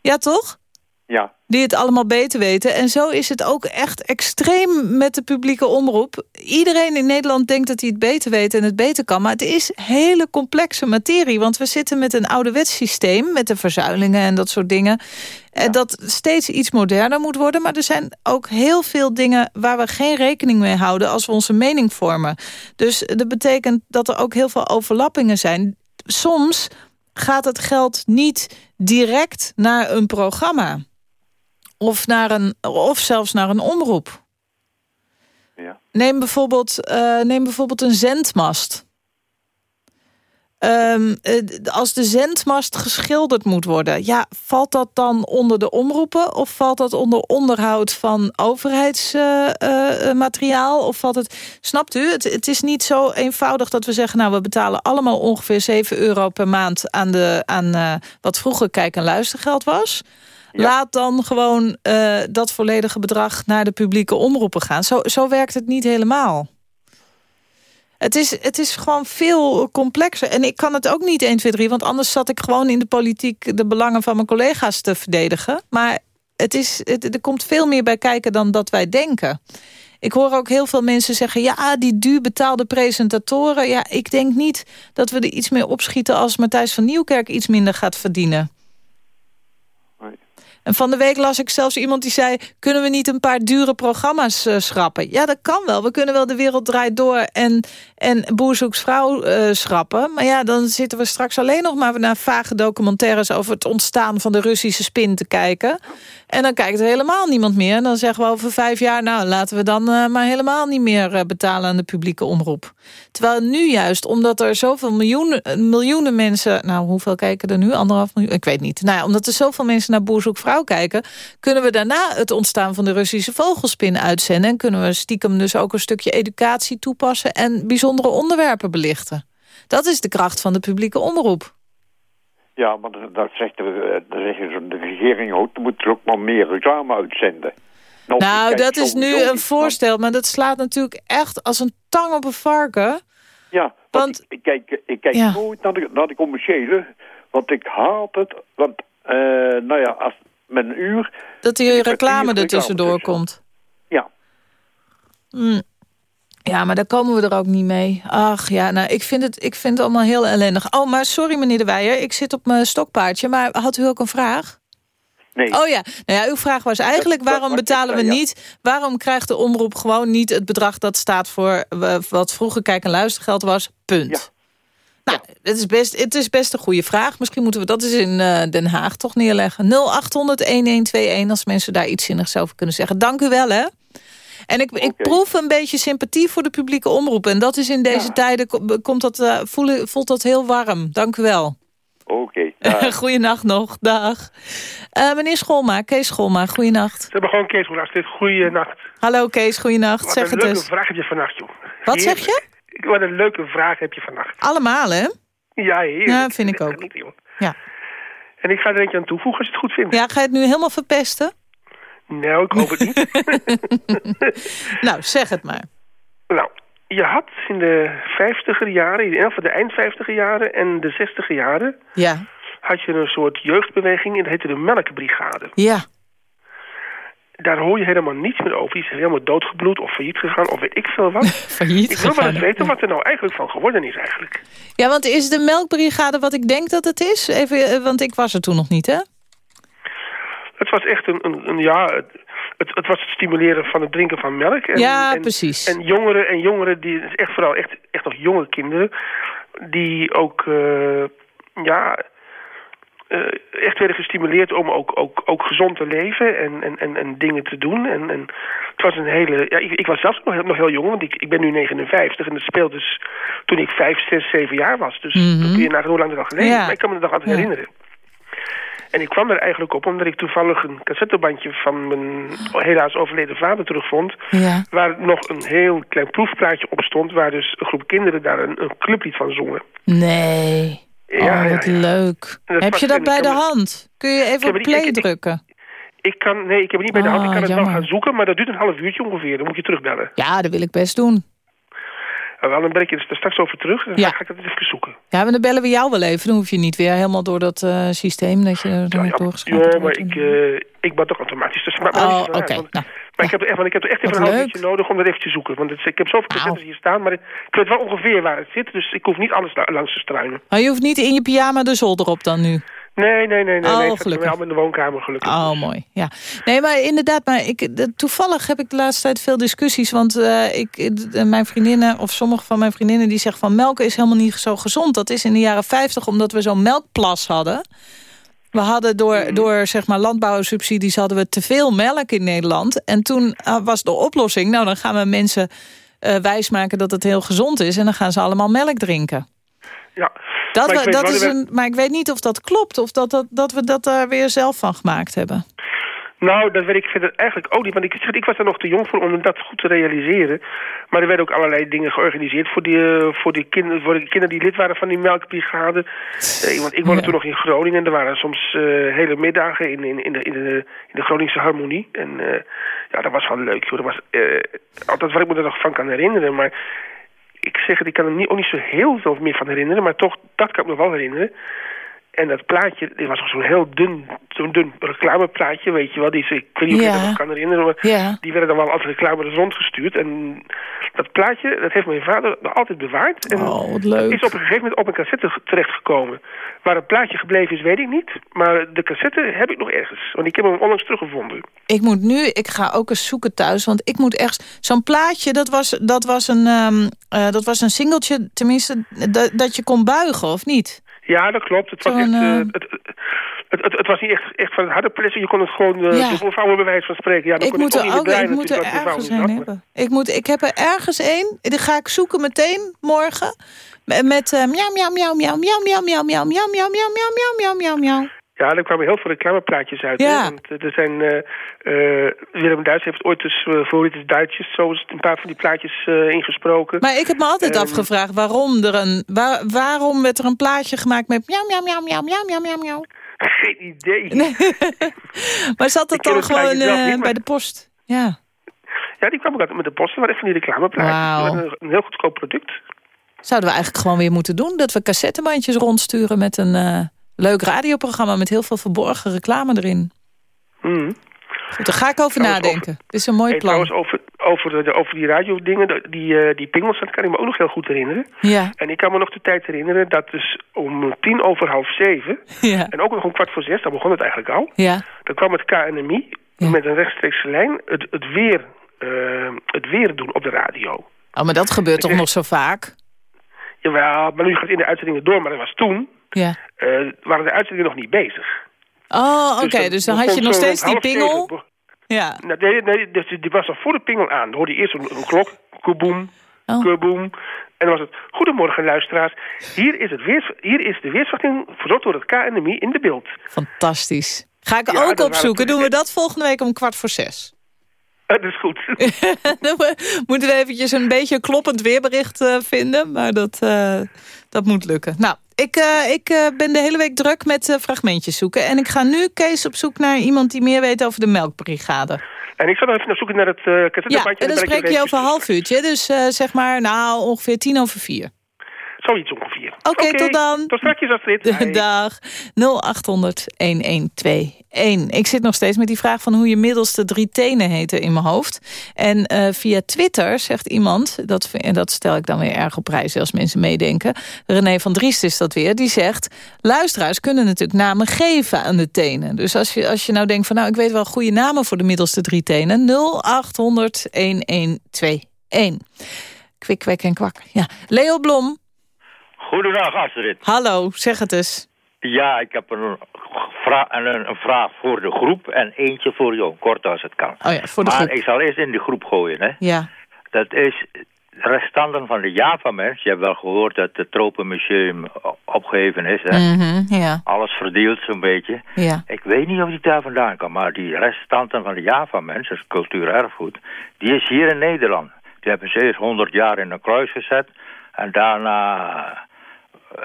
Ja, toch? ja, die het allemaal beter weten. En zo is het ook echt extreem met de publieke omroep. Iedereen in Nederland denkt dat hij het beter weet en het beter kan. Maar het is hele complexe materie. Want we zitten met een ouderwets systeem... met de verzuilingen en dat soort dingen... eh, dat steeds iets moderner moet worden. Maar er zijn ook heel veel dingen waar we geen rekening mee houden... als we onze mening vormen. Dus dat betekent dat er ook heel veel overlappingen zijn. Soms gaat het geld niet direct naar een programma of, naar een, of zelfs naar een omroep. ja. Neem bijvoorbeeld, eh, neem bijvoorbeeld een zendmast. Ehm, eh, als de zendmast geschilderd moet worden... ja, valt dat dan onder de omroepen... of valt dat onder onderhoud van overheidsmateriaal? of valt het... Snapt u? Het, het is niet zo eenvoudig dat we zeggen... nou, we betalen allemaal ongeveer 7 euro per maand... aan, de, aan eh, wat vroeger kijk- en luistergeld was... Laat dan gewoon eh, dat volledige bedrag naar de publieke omroepen gaan. Zo, zo werkt het niet helemaal. Het is, het is gewoon veel complexer. En ik kan het ook niet 1, 2, 3... want anders zat ik gewoon in de politiek... de belangen van mijn collega's te verdedigen. Maar het is, er komt veel meer bij kijken dan dat wij denken. Ik hoor ook heel veel mensen zeggen... ja, die duur betaalde presentatoren... ja, ik denk niet dat we er iets mee opschieten... als Matthijs van Nieuwkerk iets minder gaat verdienen. En van de week las ik zelfs iemand die zei... kunnen we niet een paar dure programma's eh, schrappen? Ja, dat kan wel. We kunnen wel De Wereld Draait Door en, en Boer Vrouw eh, schrappen. Maar ja, dan zitten we straks alleen nog maar naar vage documentaires... over het ontstaan van de Russische spin te kijken. En dan kijkt er helemaal niemand meer. En dan zeggen we over vijf jaar... nou, laten we dan eh, maar helemaal niet meer betalen aan de publieke omroep. Terwijl nu juist, omdat er zoveel miljoenen, miljoenen mensen... nou, hoeveel kijken er nu? Anderhalf miljoen? Ik weet niet. Nou ja, omdat er zoveel mensen naar Boer Vrouw kijken... kunnen we daarna het ontstaan van de Russische vogelspin uitzenden... en kunnen we stiekem dus ook een stukje educatie toepassen... en bijzondere onderwerpen belichten. Dat is de kracht van de publieke omroep. Ja, maar dat- zegt de, de regering ook. Dan moeten ze ook maar meer reclame uitzenden. Nou, dat is nu een voorstel, maar dat slaat natuurlijk echt als een tang op een varken. Ja, want, Want- ik, kijk, ik kijk Ja. nooit naar de, naar de commerciële. Want ik haat het. Want, eh, nou ja, als met een uur... Dat die reclame er tussendoor komt. Ja, Mm. Ja, maar daar komen we er ook niet mee. Ach ja, nou, ik vind het, ik vind het allemaal heel ellendig. Oh, maar sorry meneer De Weijer, ik zit op mijn stokpaardje. Maar had u ook een vraag? nee. Oh ja, nou ja, uw vraag was eigenlijk waarom betalen we niet... waarom krijgt de omroep gewoon niet het bedrag dat staat voor... eh, wat vroeger kijk- en luistergeld was, punt. Nou, het is, best, het is best een goede vraag. Misschien moeten we dat eens in eh, Den Haag toch neerleggen. 0800-1121 als mensen daar iets zinnigs over kunnen zeggen. Dank u wel, hè. En ik, ik proef een beetje sympathie voor de publieke omroep. En dat is in deze tijden, ko- komt dat, voelen, voelt dat heel warm. Dank u wel. Oké. Goeienacht nog, dag. Eh, meneer Scholma, Kees Scholma, goeienacht. Ze hebben gewoon Kees Goedenavond. Dit goeie nacht. Hallo Kees, goeienacht. Wat Zeg een het leuke eens. vraag heb je vannacht, joh. Wat zeg je? Wat een leuke vraag heb je vannacht. Allemaal, hè? Ja, heerlijk. Ja, vind ik ook. Genieten. Ja. En ik ga er eentje aan toevoegen als je het goed vindt. Ja, ga je het nu helemaal verpesten? Nou, ik hoop het niet. nou, zeg het maar. nou, je had in de vijftiger jaren, in ieder de eind vijftiger jaren en de zestiger jaren... Ja. had je een soort jeugdbeweging en dat heette de Melkbrigade. Ja. Daar hoor je helemaal niets meer over. Die is helemaal doodgebloed of failliet gegaan of weet ik veel wat. Failliet ik wil wel eens weten wat er nou eigenlijk van geworden is eigenlijk. Ja, want is de melkbrigade wat ik denk dat het is? Even, eh, want ik was er toen nog niet, hè? Het was echt een, een, een ja, het, het, het was het stimuleren van het drinken van melk. En, Ja, en, precies. En jongeren, en jongeren die, echt vooral echt, echt nog jonge kinderen, die ook, eh, ja, echt werden gestimuleerd om ook, ook, ook gezond te leven en, en, en, en dingen te doen. En, en het was een hele, ja, ik, ik was zelfs nog, heel- nog heel jong, want ik, ik ben nu 59 en het speelt dus toen ik 5, 6, 7 jaar was. Dus Mhm. dan kun je nagaan hoe lang dat al geleden. Ja. Maar ik kan me er nog altijd Ja. herinneren. En ik kwam er eigenlijk op omdat ik toevallig een cassettebandje van mijn helaas overleden vader terugvond. Ja. Waar nog een heel klein proefplaatje op stond. Waar dus een groep kinderen daar een, een clublied van zongen. Nee. Ja, oh, wat ja, ja. leuk. Dat Heb je dat bij de hand? Kun je even op niet- play ik- drukken? Ik kan, nee, ik heb het niet bij de hand. Ik Ah, kan het wel gaan zoeken, maar dat duurt een half uurtje ongeveer. Dan moet je terugbellen. Ja, dat wil ik best doen. Uh, wel, dan ben ik er straks over terug. Dan Ja. ga ik dat even zoeken. Ja, maar dan bellen we jou wel even. Dan hoef je niet weer helemaal door dat eh, systeem dat je er Ja, ja, ja, maar ik, eh, ik ben toch automatisch. Dus, maar, Oh, oké. Nou, Maar ik heb, er echt, want ik heb er echt even Wat een half uurtje nodig om dat even te zoeken. Want het, ik heb zoveel Nou. cassettes hier staan, maar ik weet wel ongeveer waar het zit. Dus ik hoef niet alles la- langs te struinen. Maar je hoeft niet in je pyjama de zolder op dan nu. Nee, nee, nee. nee, Oh, nee. Het gelukkig. allemaal in de woonkamer gelukkig. Oh, mooi. Ja. Nee, maar inderdaad, maar ik, toevallig heb ik de laatste tijd veel discussies. Want eh, ik, eh, mijn vriendinnen, of sommige van mijn vriendinnen, die zeggen van melken is helemaal niet zo gezond. Dat is in de jaren 50 omdat we zo'n melkplas hadden. We hadden door, Mhm. door zeg maar, landbouwsubsidies hadden we te veel melk in Nederland. En toen eh, was de oplossing, nou dan gaan we mensen wijsmaken dat het heel gezond is. En dan gaan ze allemaal melk drinken. Ja. Dat Maar ik we, weet dat is een, maar ik weet niet of dat klopt. Of dat, dat, dat we dat daar weer zelf van gemaakt hebben. Nou, dat weet ik verder eigenlijk ook niet. Want ik, ik was er nog te jong voor om dat goed te realiseren. Maar er werden ook allerlei dingen georganiseerd voor die, eh, voor die, kinderen, voor de kinderen die lid waren van die melkbrigade. Eh, want ik woonde Ja. toen nog in Groningen. En er waren soms eh, hele middagen in, in, in, de, in, de, in de Groningse harmonie. En ja, dat was wel leuk. Dat was altijd wat ik me er nog van kan herinneren. Maar ik zeg het, ik kan er niet, ook niet zo heel veel meer van herinneren. Maar toch, dat kan ik me wel herinneren. En dat plaatje, dit was zo'n heel dun, zo'n dun reclameplaatje, weet je wel. Die, is- ik weet niet of je Ja. dat nog kan herinneren, maar Ja. die werden dan wel als reclame er rondgestuurd. En dat plaatje, dat heeft mijn vader altijd bewaard. En Oh, wat leuk. is op een gegeven moment op een cassette ge- terechtgekomen. Waar het plaatje gebleven is, weet ik niet. Maar de cassette heb ik nog ergens. Want ik heb hem onlangs teruggevonden. Ik moet nu, ik ga ook eens zoeken thuis, want ik moet echt... Zo'n plaatje, dat was, dat, was een, eh, dat was een singeltje, tenminste, dat, dat je kon buigen, of niet? Ja, dat klopt. Het was, echt, eh, eh, het, het, het, het was niet echt, echt van het harde pressen. Je kon het gewoon uh, Ja. de bij wijze van spreken. Ja, dan Ik moet er ook ik moet er ergens een hebben. Ik, moet, ik heb er ergens één, die ga ik zoeken meteen morgen. Met, eh, miauw, miauw, miauw, miauw, miauw, miauw, miauw, miauw, miauw, miauw, miauw, miauw, miauw, miauw, miauw. Ja, er kwamen heel veel reclameplaatjes uit. Ja. Want eh, er zijn, eh, eh, Willem Duits heeft ooit dus voor het Duitsjes zo eens een paar van die plaatjes ingesproken. Maar ik heb me altijd Ehm. afgevraagd waarom er een, waar, waarom werd er een plaatje gemaakt met miauw, miauw, miauw, miauw, miauw, miauw, miauw, miauw. Geen idee. Maar zat dat dan gewoon niet, bij de post? Ja. Ja, die kwam ook altijd met de post. Maar echt van die reclameplaatjes. Waren Een, een heel goedkoop product. Zouden we eigenlijk gewoon weer moeten doen? Dat we cassettebandjes rondsturen met een leuk radioprogramma... met heel veel verborgen reclame erin. Mhm. Goed, daar ga ik over Trouwens, nadenken. Dit is een mooi En plan. trouwens, over, over, de, over die radiodingen, die, eh, die pingels, dat kan ik me ook nog heel goed herinneren. Ja, En ik kan me nog de tijd herinneren dat dus om tien over half zeven... ja, en ook nog om kwart voor zes, daar begon het eigenlijk al... ja. Dan kwam het KNMI Ja. met een rechtstreekse lijn het, het, weer, eh, het weer doen op de radio. Oh, maar dat gebeurt toch nog zo vaak? Jawel, maar nu gaat het in de uitzendingen door. Maar dat was toen, Ja. eh, waren de uitzendingen nog niet bezig. Oh, oké, dus, dan had je nog steeds die pingel. zeven. Ja. Nou, nee, nee, dus die was al voor de pingel aan. Dan hoorde je eerst een, een klok, kaboom, Oh. kaboom. En dan was het, goedemorgen luisteraars. Hier is, het weers, hier is de weersverwachting verzorgd door het KNMI in de beeld. Fantastisch. Ga ik Ja, ook opzoeken. Doen we dat volgende week om kwart voor zes. Dat is goed. Dan moeten we eventjes een beetje een kloppend weerbericht eh, vinden. Maar dat, eh, dat moet lukken. Nou, Ik, eh, ik eh, ben de hele week druk met eh, fragmentjes zoeken. En ik ga nu, Kees, op zoek naar iemand die meer weet over de melkbrigade. En ik zal nog even naar zoeken naar het uh, Ja, en dan ik spreek je over een half uurtje. Dus zeg maar, nou, ongeveer tien over vier. Zoiets ongeveer. Oké, tot dan. Tot straks, Astrid. Dag 0800 1121. Ik zit nog steeds met die vraag van hoe je middelste drie tenen heten in mijn hoofd. En eh, via Twitter zegt iemand, dat, en dat stel ik dan weer erg op prijs als mensen meedenken. René van Driest is dat weer, die zegt... luisteraars kunnen natuurlijk namen geven aan de tenen. Dus als je, als je nou denkt van nou ik weet wel goede namen voor de middelste drie tenen. 0800 1121. Kwik, kwek en kwak. Ja. Leo Blom, Goedendag Astrid. hallo, zeg het eens. Ja, ik heb een, een, een vraag voor de groep en eentje voor jou, kort als het kan. Oh ja, voor de maar groep. ik zal eerst in de groep gooien. Hè. Ja. Dat is restanten van de Javamens. Je hebt wel gehoord dat het Tropenmuseum opgeheven is. Hè. Mhm, ja, Alles verdeeld zo'n beetje. ja. Ik weet niet of die daar vandaan kan, maar die restanten van de Javamens, dat is cultuurerfgoed, die is hier in Nederland. Die hebben ze eerst 100 jaar in een kruis gezet en daarna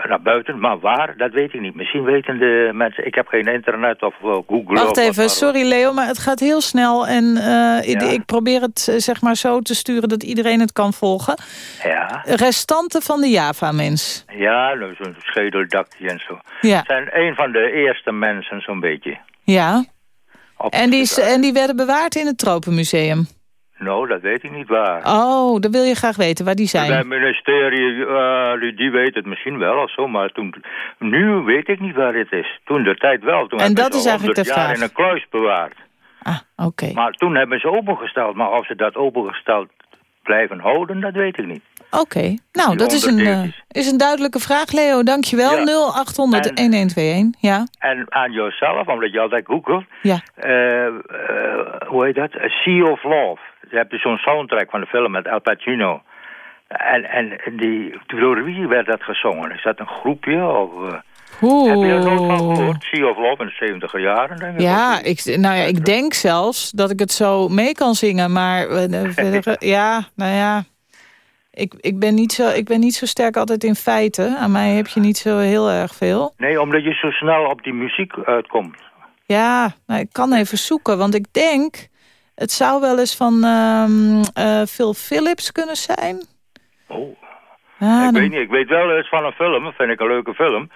naar buiten. Maar waar, dat weet ik niet. Misschien weten de mensen, ik heb geen internet of uh, Google. Wacht even, sorry Leo, maar het gaat heel snel. En eh, ik, Ja. ik probeer het eh, zeg maar zo te sturen dat iedereen het kan volgen. Ja, Restanten van de Java-mens. ja nou, zo'n schedeldakje en zo. Ja, zijn een van de eerste mensen zo'n beetje. ja. Op En die, en die werden bewaard in het Tropenmuseum. Nou, dat weet ik niet waar. Oh, dat wil je graag weten waar die Bij zijn. het ministerie, eh, die, weet het misschien wel of zo, maar toen, nu weet ik niet waar het is. Toen de tijd wel. Toen En dat is eigenlijk 100 de jaar vraag. in een kluis bewaard. Ah, oké. Maar toen hebben ze opengesteld. Maar of ze dat opengesteld blijven houden, dat weet ik niet. Oké, nou dat is een, eh, is een duidelijke vraag Leo, dankjewel. Ja. 0800 1121, ja. En aan jezelf, omdat je altijd googelt, Ja. eh, hoe heet dat? A Sea of Love. Je hebt dus zo'n soundtrack van de film met Al Pacino. En, en die, door wie werd dat gezongen? Is dat een groepje? Of, eh, Heb je er nooit van gehoord? Sea of Love in de 70 jaren, denk ik. Ja, ik, nou ja, ik denk zelfs dat ik het zo mee kan zingen. Maar eh, eh, ja, nou ja. Ik, ik, ben niet zo, ik ben niet zo sterk altijd in feiten. Aan mij heb je niet zo heel erg veel. Nee, omdat je zo snel op die muziek uitkomt. Ja, nou, ik kan even zoeken. Want ik denk, het zou wel eens van eh, Phil Phillips kunnen zijn. Oh. Ah, ik dan- weet niet, ik weet wel eens van een film, dat vind ik een leuke film.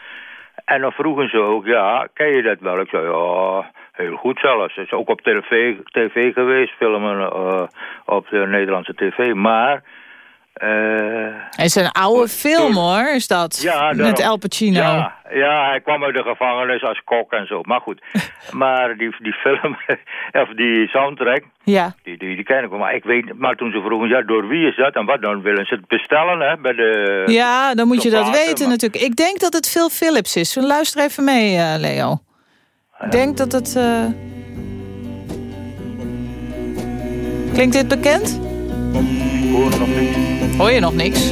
En dan vroegen ze ook, ja, ken je dat wel? Ik zei, ja, heel goed zelfs. Het is ook op tv, tv geweest, filmen eh, op de Nederlandse tv. Maar, Het is een oude film hoor, is dat? Ja, Met. Al Pacino. ja, ja, hij kwam uit de gevangenis als kok en zo. Maar goed, maar die, die film, of die soundtrack, Ja. die, die, die ken ik wel. Maar ik weet, maar toen ze vroegen, ja, door wie is dat? En wat dan willen ze het bestellen, hè, bij de... Ja, dan moet je dat weten maar- natuurlijk. Ik denk dat het Phil Phillips is. Luister even mee, eh, Leo. Ik denk dat het... eh, Klinkt dit bekend? Ik hoor nog niks. Hoor je nog niks?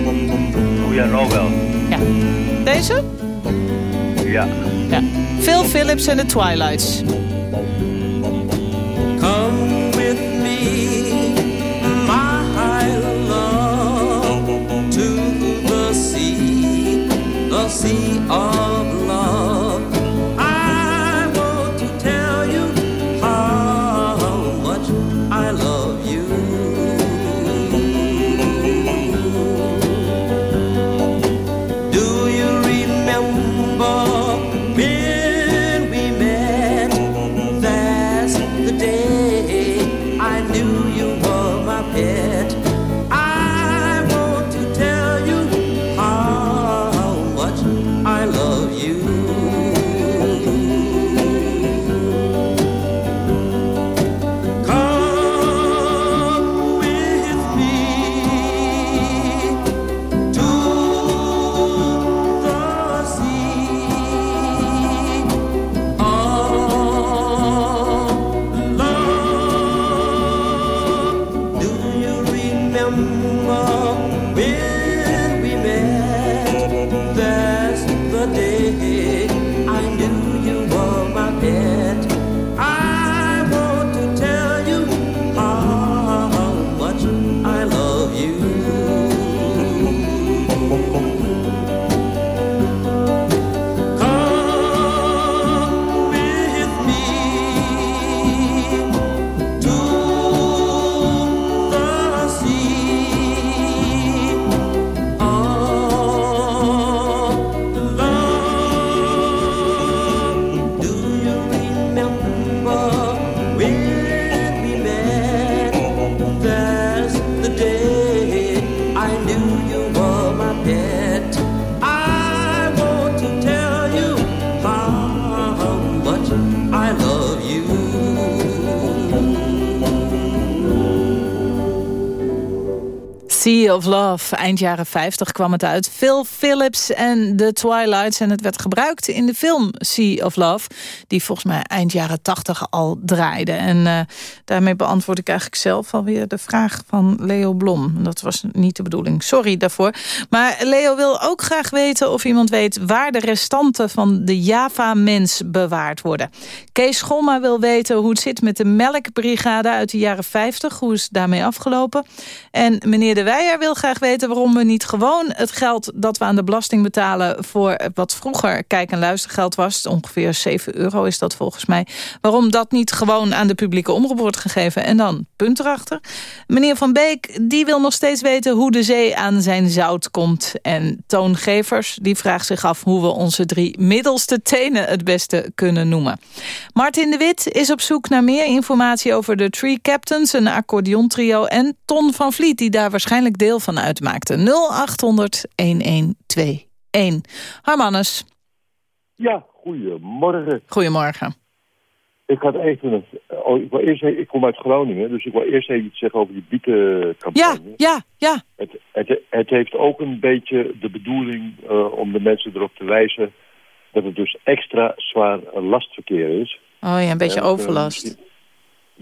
Oh ja, nou wel. Ja. Deze? Ja. Ja. Phil Phillips en de Twilights. Come with me, my love, to the sea, the sea of Sea of Love, eind jaren 50 kwam het uit. Phil Phillips en The Twilights. En het werd gebruikt in de film Sea of Love... die volgens mij eind jaren 80 al draaide. En uh, daarmee beantwoord ik eigenlijk zelf alweer de vraag van Leo Blom. Dat was niet de bedoeling, sorry daarvoor. Maar Leo wil ook graag weten of iemand weet... waar de restanten van de Java-mens bewaard worden. Kees Scholma wil weten hoe het zit met de melkbrigade uit de jaren 50. Hoe is het daarmee afgelopen? En meneer De Weijer wil graag weten waarom we niet gewoon het geld dat we aan de belasting betalen voor wat vroeger kijk- en luistergeld was, ongeveer 7 euro is dat volgens mij, waarom dat niet gewoon aan de publieke omroep wordt gegeven en dan punt erachter. Meneer Van Beek, die wil nog steeds weten hoe de zee aan zijn zout komt. En Toongevers, die vraagt zich af hoe we onze drie middelste tenen het beste kunnen noemen. Martin de Wit is op zoek naar meer informatie over de Tree Captains, een accordeontrio en Ton van Vliet, die daar waarschijnlijk deel van uitmaakte. 0800 1121. Harmanus. Ja, goedemorgen. Goedemorgen. Ik had even oh, ik, wil eerst, ik kom uit Groningen, dus ik wil eerst even iets zeggen over die bietencampagne. Ja, ja, ja. Het, het, het heeft ook een beetje de bedoeling uh, om de mensen erop te wijzen dat het dus extra zwaar lastverkeer is. Oh ja, een beetje En, uh, overlast.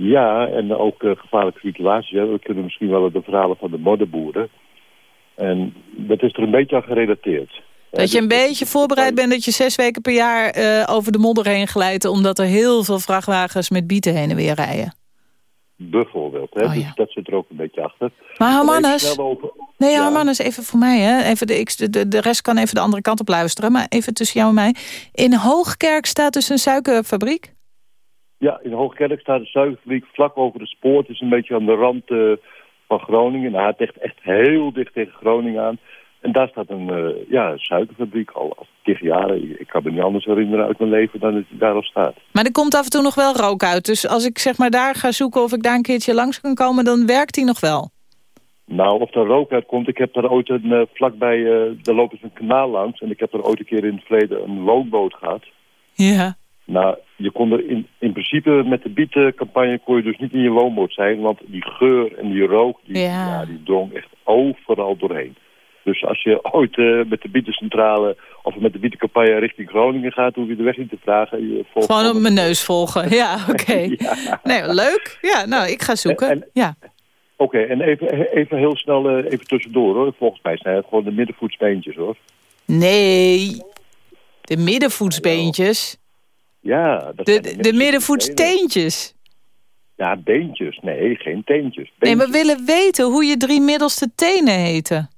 Ja, en ook uh, gevaarlijke situaties. Hè. We kunnen misschien wel de verhalen van de modderboeren. En dat is er een beetje aan gerelateerd. Dat je een beetje voorbereid bent dat je zes weken per jaar eh, over de modder heen glijdt... omdat er heel veel vrachtwagens met bieten heen en weer rijden. Bijvoorbeeld. Hè. Oh, dus dat zit er ook een beetje achter. Maar Hermanus, nee Ja. Hermanus, even voor mij. Hè. Even de, ik, de, de rest kan even de andere kant op luisteren. Maar even tussen jou en mij. In Hoogkerk staat dus een suikerfabriek. Ja, in Hoogkerk staat de suikerfabriek vlak over de spoor. Het is een beetje aan de rand eh, van Groningen. Nou, het ligt echt heel dicht tegen Groningen aan. En daar staat een eh, ja, suikerfabriek al, al tig jaren. Ik kan me niet anders herinneren uit mijn leven dan dat het daar al staat. Maar er komt af en toe nog wel rook uit. Dus als ik zeg maar daar ga zoeken of ik daar een keertje langs kan komen... dan werkt die nog wel. Nou, of er rook uitkomt, ik heb daar ooit een, eh, vlakbij, eh daar loopt een kanaal langs. En ik heb er ooit een keer in het verleden een woonboot gehad. Ja. Nou, je kon er in, in principe met de bietencampagne kon je dus niet in je woonboot zijn. Want die geur en die rook, die, Ja. ja. die drong echt overal doorheen. Dus als je ooit eh, met de bietencentrale of met de bietencampagne richting Groningen gaat, hoef je de weg niet te vragen. Je volgt Gewoon op mijn neus volgen. Ja, oké. Ja. Nee, leuk. Ja, nou, ik ga zoeken. En- ja. Oké, en even, even heel snel eh, even tussendoor hoor. Volgens mij zijn het gewoon de middenvoetsbeentjes hoor. Nee, de middenvoetsbeentjes. Ja, dat De, de, middenvoetsteentjes. Ja, beentjes. Nee, geen teentjes. Nee, Beentjes. we willen weten hoe je drie middelste tenen heten.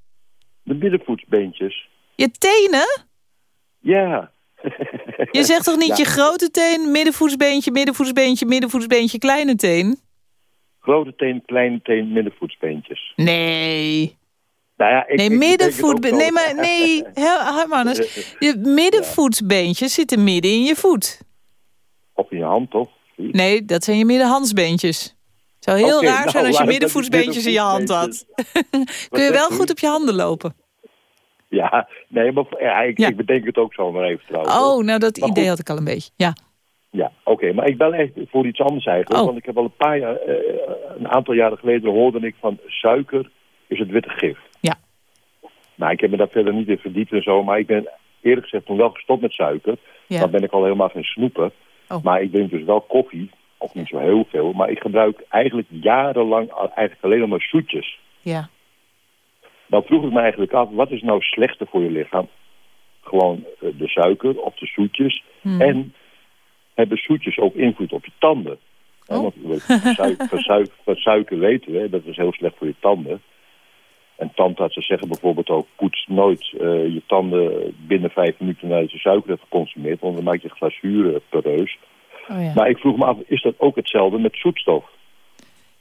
De middenvoetsbeentjes. Je tenen? Ja. Je zegt toch niet Ja. je grote teen, middenvoetsbeentje, middenvoetsbeentje, middenvoetsbeentje, kleine teen? Grote teen, kleine teen, middenvoetsbeentjes. Nee. Nou ja, ik, Nee, middenvoet... Nee, maar nee, Her- Hermanus. Je middenvoetsbeentjes zitten midden in je voet. Of in je hand, toch? Nee, dat zijn je middenhandsbeentjes. Het zou heel raar nou, zijn als je middenvoetsbeentjes in je hand had. Kun je wel goed op je handen lopen? Ja, nee, maar ja, ik, Ja. ik bedenk het ook zo maar even trouwens. Oh, nou dat Maar idee goed. had ik al een beetje. Ja. Ja, oké, maar ik bel echt voor iets anders eigenlijk. Oh. Want ik heb al een paar jaar, eh, een aantal jaren geleden hoorde ik van suiker is het witte gif. Ja. Nou, ik heb me daar verder niet in verdiept en zo, maar ik ben eerlijk gezegd toen wel gestopt met suiker. Ja. Dan ben ik al helemaal geen snoepen. Oh. Maar ik drink dus wel koffie, ook niet zo heel veel. Maar ik gebruik eigenlijk jarenlang eigenlijk alleen maar zoetjes. Ja. Dan vroeg ik me eigenlijk af, wat is nou slechter voor je lichaam? Gewoon eh, de suiker of de zoetjes. Hmm. En hebben zoetjes ook invloed op je tanden? Oh. Van, suiker, van suiker weten we, dat is heel slecht voor je tanden. En tandartsen zeggen bijvoorbeeld ook, poets nooit eh, je tanden binnen vijf minuten nadat je suiker hebt geconsumeerd, want dan maak je glazuur pereus. Oh, ja. Maar ik vroeg me af, is dat ook hetzelfde met zoetstof?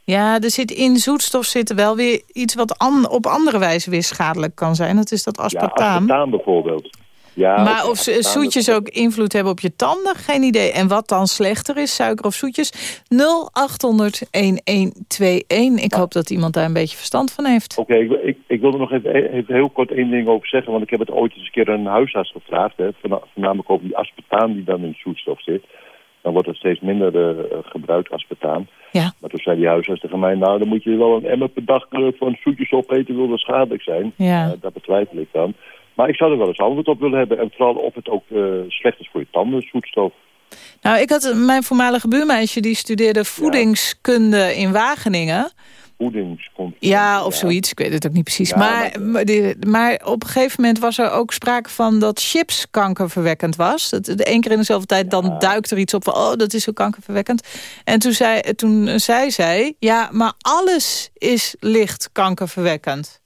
ja, er zit in zoetstof zit wel weer iets wat an- op andere wijze weer schadelijk kan zijn. Dat is dat Ja, aspartaam. aspartaam bijvoorbeeld. Ja, maar of ze- zoetjes ook invloed hebben op je tanden, geen idee. En wat dan slechter is, suiker of zoetjes? 0800-1121. Ik hoop dat iemand daar een beetje verstand van heeft. Oké, ik, ik, ik wil er nog even, even heel kort één ding over zeggen. Want ik heb het ooit eens een keer aan een huisarts gevraagd. Hè, voorna- voornamelijk over die aspartaan die dan in zoetstof zit. dan wordt het steeds minder eh, gebruikt, aspartaan. Ja. Maar toen zei die huisarts tegen mij, nou dan moet je wel een emmer per dag eh, van zoetjes opeten, wil dat schadelijk zijn. Ja. Dat betwijfel ik dan. Maar ik zou er wel eens antwoord op willen hebben. En vooral of het ook eh, slecht is voor je tanden, zoetstof. Nou, ik had mijn voormalige buurmeisje... die studeerde voedingskunde in Wageningen. Voedingscontrole. Ja, of zoiets. Ik weet het ook niet precies. Ja, maar, maar- op een gegeven moment was er ook sprake van... dat chips kankerverwekkend was. Dat, de één keer in dezelfde tijd dan duikt er iets op van... oh, dat is zo kankerverwekkend. En toen zei, toen zei zij... ja, maar alles is licht kankerverwekkend.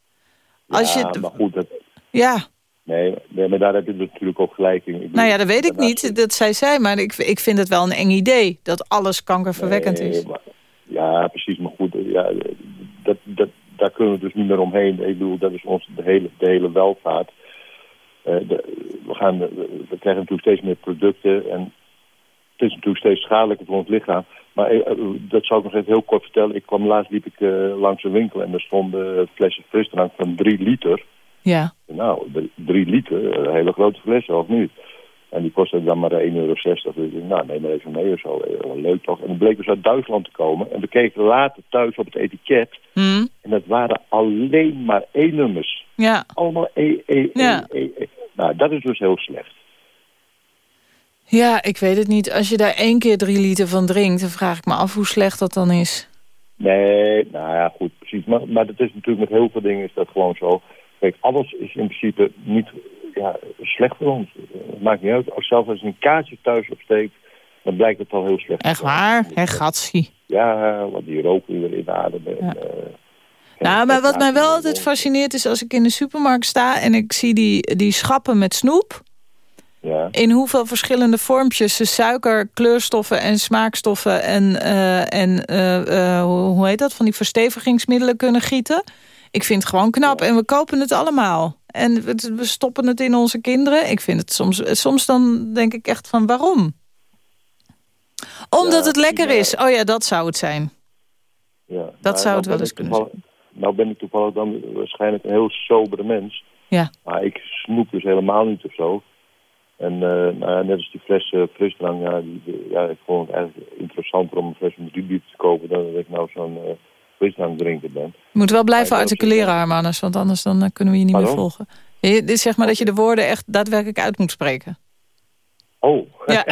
Als ja, je, maar goed, dat, ja, nee, nee, maar daar heb je natuurlijk ook gelijk in. Nou ja, dat weet ik niet. Dat zei zij, maar ik, ik vind het wel een eng idee... dat alles kankerverwekkend Nee, is. maar- ja, precies, maar goed, ja, dat, dat, daar kunnen we dus niet meer omheen. Ik bedoel, dat is ons de hele, de hele welvaart. Eh, de- we, gaan, we krijgen natuurlijk steeds meer producten en het is natuurlijk steeds schadelijker voor ons lichaam. Maar eh, eh, dat zou ik nog even heel kort vertellen. Ik kwam laatst liep ik langs een winkel en er stonden flessen frisdrank van drie liter. Ja. Nou, drie- liter, een hele grote flessen, of niet? En die kostte dan maar 1,60 euro. Dus ik nou, neem maar even mee of zo. Eh, leuk toch? En het bleek dus uit Duitsland te komen. En we keken later thuis op het etiket. Hm? En dat waren alleen maar E-nummers. Ja. Allemaal E, E, Ja. E, E, E. Nou, dat is dus heel slecht. ja, ik weet het niet. Als je daar één keer drie liter van drinkt... dan vraag ik me af hoe slecht dat dan is. Nee, nou ja, goed, precies. Maar, maar dat is natuurlijk met heel veel dingen is dat gewoon zo. Alles is in principe niet ja, slecht voor ons. Het maakt niet uit. Als zelfs als je een kaartje thuis opsteekt, dan blijkt het al heel slecht. Echt waar? Hè, gatsie. Ja, want die rook weer in de adem. En, Ja. eh, Nou, maar wat mij wel altijd fascineert is als ik in de supermarkt sta... en ik zie die, die schappen met snoep... Ja, in hoeveel verschillende vormpjes ze suiker, kleurstoffen en smaakstoffen... en, eh, en eh, hoe heet dat, van die verstevigingsmiddelen kunnen gieten. Ik vind het gewoon knap en we kopen het allemaal. En we, we stoppen het in onze kinderen. Ik vind het soms, soms dan denk ik echt van waarom? Omdat Ja, het lekker ja. is. Oh ja, dat zou het zijn. ja. Dat zou het nou wel eens kunnen toevallig- Nou ben ik toevallig dan waarschijnlijk een heel sobere mens. Ja. Maar ik snoep dus helemaal niet of zo. En eh, nou ja, net als die fles eh, frisdrank, ja, die, die- ja, ik vond het eigenlijk interessanter om een fles liter te kopen dan dat ik nou zo'n eh frisdrank drinker ben. Je moet wel blijven articuleren, Armanus, want anders dan, eh, kunnen we je niet meer volgen. Je, is zeg maar dat je de woorden echt daadwerkelijk uit moet spreken. Oh. Ja.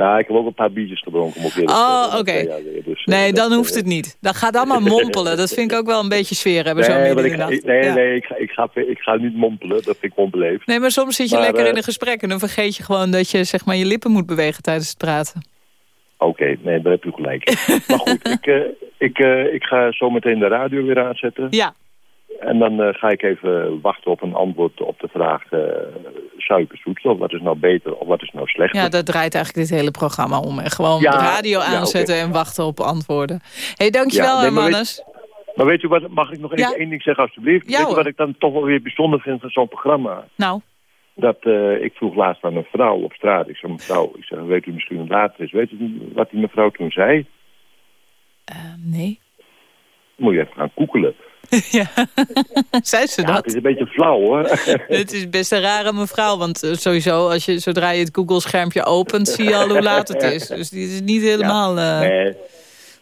nou, ik heb ook een paar biertjes gedronken. Oh, oké. Ja, dus, eh, Nee, dan eh, hoeft het niet. Dan gaat allemaal mompelen. Dat vind ik ook wel een beetje sfeer hebben, zo Nee, in ik, nee, Ja. nee ik, ga, ik, ga, ik ga niet mompelen. Dat vind ik onbeleefd. Nee, maar soms zit je Maar, lekker eh, in een gesprek... en dan vergeet je gewoon dat je zeg maar, je lippen moet bewegen tijdens het praten. Oké, nee, daar heb u gelijk. maar goed, ik, eh, ik, eh, ik ga zo meteen de radio weer aanzetten. Ja, En dan eh, ga ik even wachten op een antwoord op de vraag... eh suiker, zoetstof, wat is nou beter of wat is nou slechter? ja, daar draait eigenlijk dit hele programma om. En gewoon Ja, de radio ja, aanzetten en wachten op antwoorden. Hé, hey, dankjewel, Ja, nee, maar weet u wat, mag ik nog even Ja. één ding zeggen alsjeblieft? Ja, weet u wat ik dan toch wel weer bijzonder vind van zo'n programma? Nou, Dat, eh, ik vroeg laatst aan een vrouw op straat. Ik zei, mevrouw, ik zeg, weet u misschien wat later is? Weet u wat die mevrouw toen zei? eh, nee. Moet je even gaan koekelen. ja, zei ze Ja, het dat? is een beetje flauw hoor. Het is best een rare mevrouw, want eh, sowieso, als je, zodra je het Google-schermpje opent, zie je al hoe laat het is. Dus die is niet helemaal eh, nee,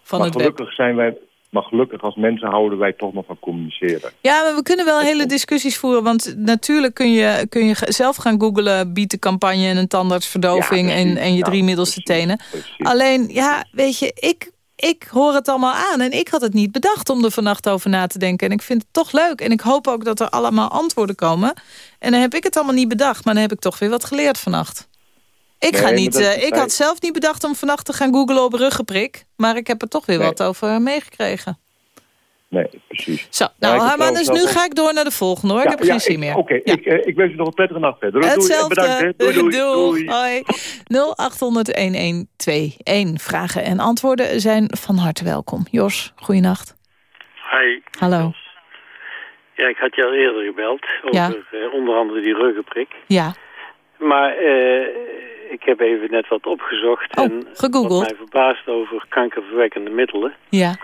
van maar het web. gelukkig zijn wij... Maar gelukkig als mensen houden wij toch nog van communiceren. Ja, maar we kunnen wel hele discussies voeren. Want natuurlijk kun je, kun je zelf gaan googlen... bietencampagne en een tandartsverdoving... Ja, en, en je drie middelste precies, tenen. precies. Alleen, ja, weet je, ik, ik hoor het allemaal aan. En ik had het niet bedacht om er vannacht over na te denken. En ik vind het toch leuk. En ik hoop ook dat er allemaal antwoorden komen. En dan heb ik het allemaal niet bedacht. Maar dan heb ik toch weer wat geleerd vannacht. Ik, Nee, ga niet, eh, is ik had zelf niet bedacht om vannacht te gaan googlen op ruggenprik. Maar ik heb er toch weer Nee. wat over meegekregen. Nee, precies. Zo, Ja, nou, heb Herman, dus nu ga ik door naar de volgende, hoor. ik heb geen zin ik- meer. Oké, Ja. ik, eh, ik wens u nog een prettige nacht verder. Doei, doei, Hetzelfde. bedankt. Hè. Doei, doei, doei. Hoi. 0800-1121. Vragen en antwoorden zijn van harte welkom. Jos, goeienacht. Hi. Hallo. Ja, ik had je al eerder gebeld over Ja. eh, onder andere die ruggenprik. Ja. Maar eh, ik heb even net wat opgezocht. Oh, en gegoogeld. Wat mij verbaast over kankerverwekkende middelen. Ja.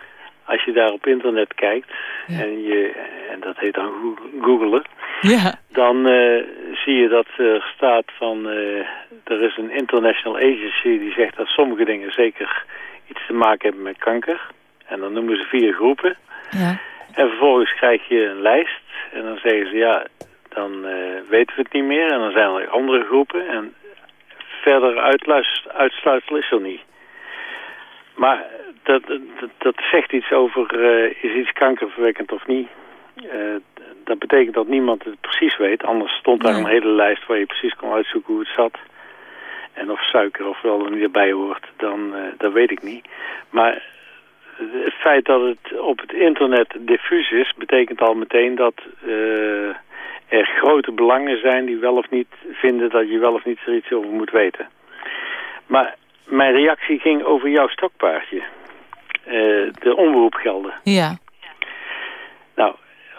Als je daar op internet kijkt, Ja. en, je, en dat heet dan Goo- googelen... Ja. dan eh, zie je dat er staat van... eh, er is een international agency die zegt dat sommige dingen zeker iets te maken hebben met kanker. En dan noemen ze vier groepen. Ja. En vervolgens krijg je een lijst. En dan zeggen ze, ja, dan eh, weten we het niet meer. En dan zijn er andere groepen. En verder uitluis- uitsluitsel is er niet. Maar dat, dat, dat zegt iets over, eh, is iets kankerverwekkend of niet. Eh, dat betekent dat niemand het precies weet. Anders stond daar Nee. een hele lijst waar je precies kon uitzoeken hoe het zat. En of suiker of wel er niet erbij hoort, dan eh, dat weet ik niet. Maar het feit dat het op het internet diffuus is, betekent al meteen dat er grote belangen zijn die wel of niet vinden dat je wel of niet er iets over moet weten. Maar mijn reactie ging over jouw stokpaardje. Eh, de omroepgelden. Ja. Nou,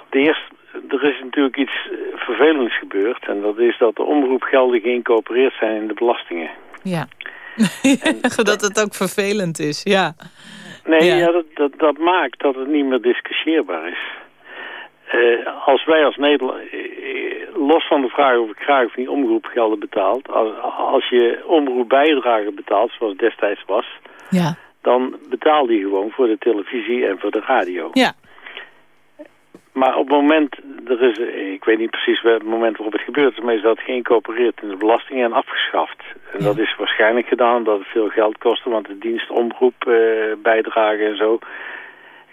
de eerste, er is natuurlijk iets eh, vervelends gebeurd. En dat is dat de omroepgelden geïncorporeerd zijn in de belastingen. Ja. dat het ook vervelend is, ja. Nee, Ja. ja. dat, dat, dat maakt dat het niet meer discussieerbaar is. Eh, als wij als Nederland, eh, los van de vraag of ik graag of niet omroepgelden betaalt, als, als je omroepbijdrage betaalt, zoals het destijds was, Ja. dan betaal die gewoon voor de televisie en voor de radio. Ja. Maar op het moment, er is, ik weet niet precies het moment waarop het gebeurt maar is dat geïncorporeerd in de belastingen en afgeschaft. En dat is waarschijnlijk gedaan omdat het veel geld kostte, want de dienst omroep eh, bijdragen en zo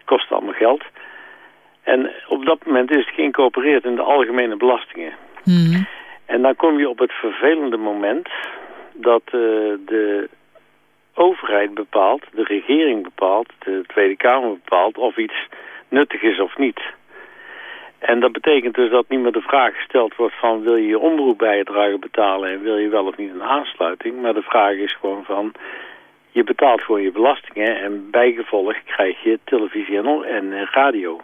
kost allemaal geld. En op dat moment is het geïncorporeerd in de algemene belastingen. Mhm. En dan kom je op het vervelende moment dat eh, de overheid bepaalt, de regering bepaalt, de Tweede Kamer bepaalt of iets nuttig is of niet. En dat betekent dus dat niet meer de vraag gesteld wordt van wil je je omroepbijdrage betalen en wil je wel of niet een aansluiting. Maar de vraag is gewoon van je betaalt gewoon je belastingen en bijgevolg krijg je televisie en, en radio.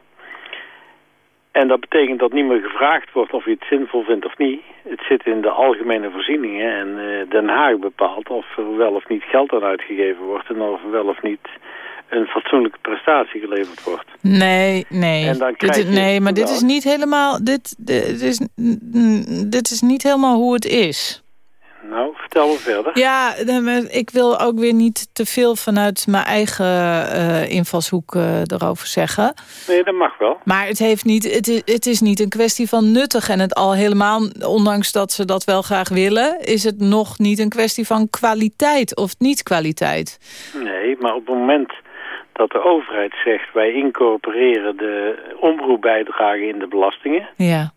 En dat betekent dat niet meer gevraagd wordt of je het zinvol vindt of niet. Het zit in de algemene voorzieningen en eh, Den Haag bepaalt of er wel of niet geld aan uitgegeven wordt en of er wel of niet een fatsoenlijke prestatie geleverd wordt. Nee, nee. En dan Dit nee, maar dit is niet helemaal. Dit, dit, is, dit is niet helemaal hoe het is. Nou, vertel me verder. Ja, ik wil ook weer niet te veel vanuit mijn eigen eh, invalshoek eh, erover zeggen. Nee, dat mag wel. Maar het, heeft niet, het, is, het is niet een kwestie van nuttig. En het al helemaal, ondanks dat ze dat wel graag willen... is het nog niet een kwestie van kwaliteit of niet kwaliteit. Nee, maar op het moment dat de overheid zegt... wij incorporeren de omroepbijdrage in de belastingen... Ja,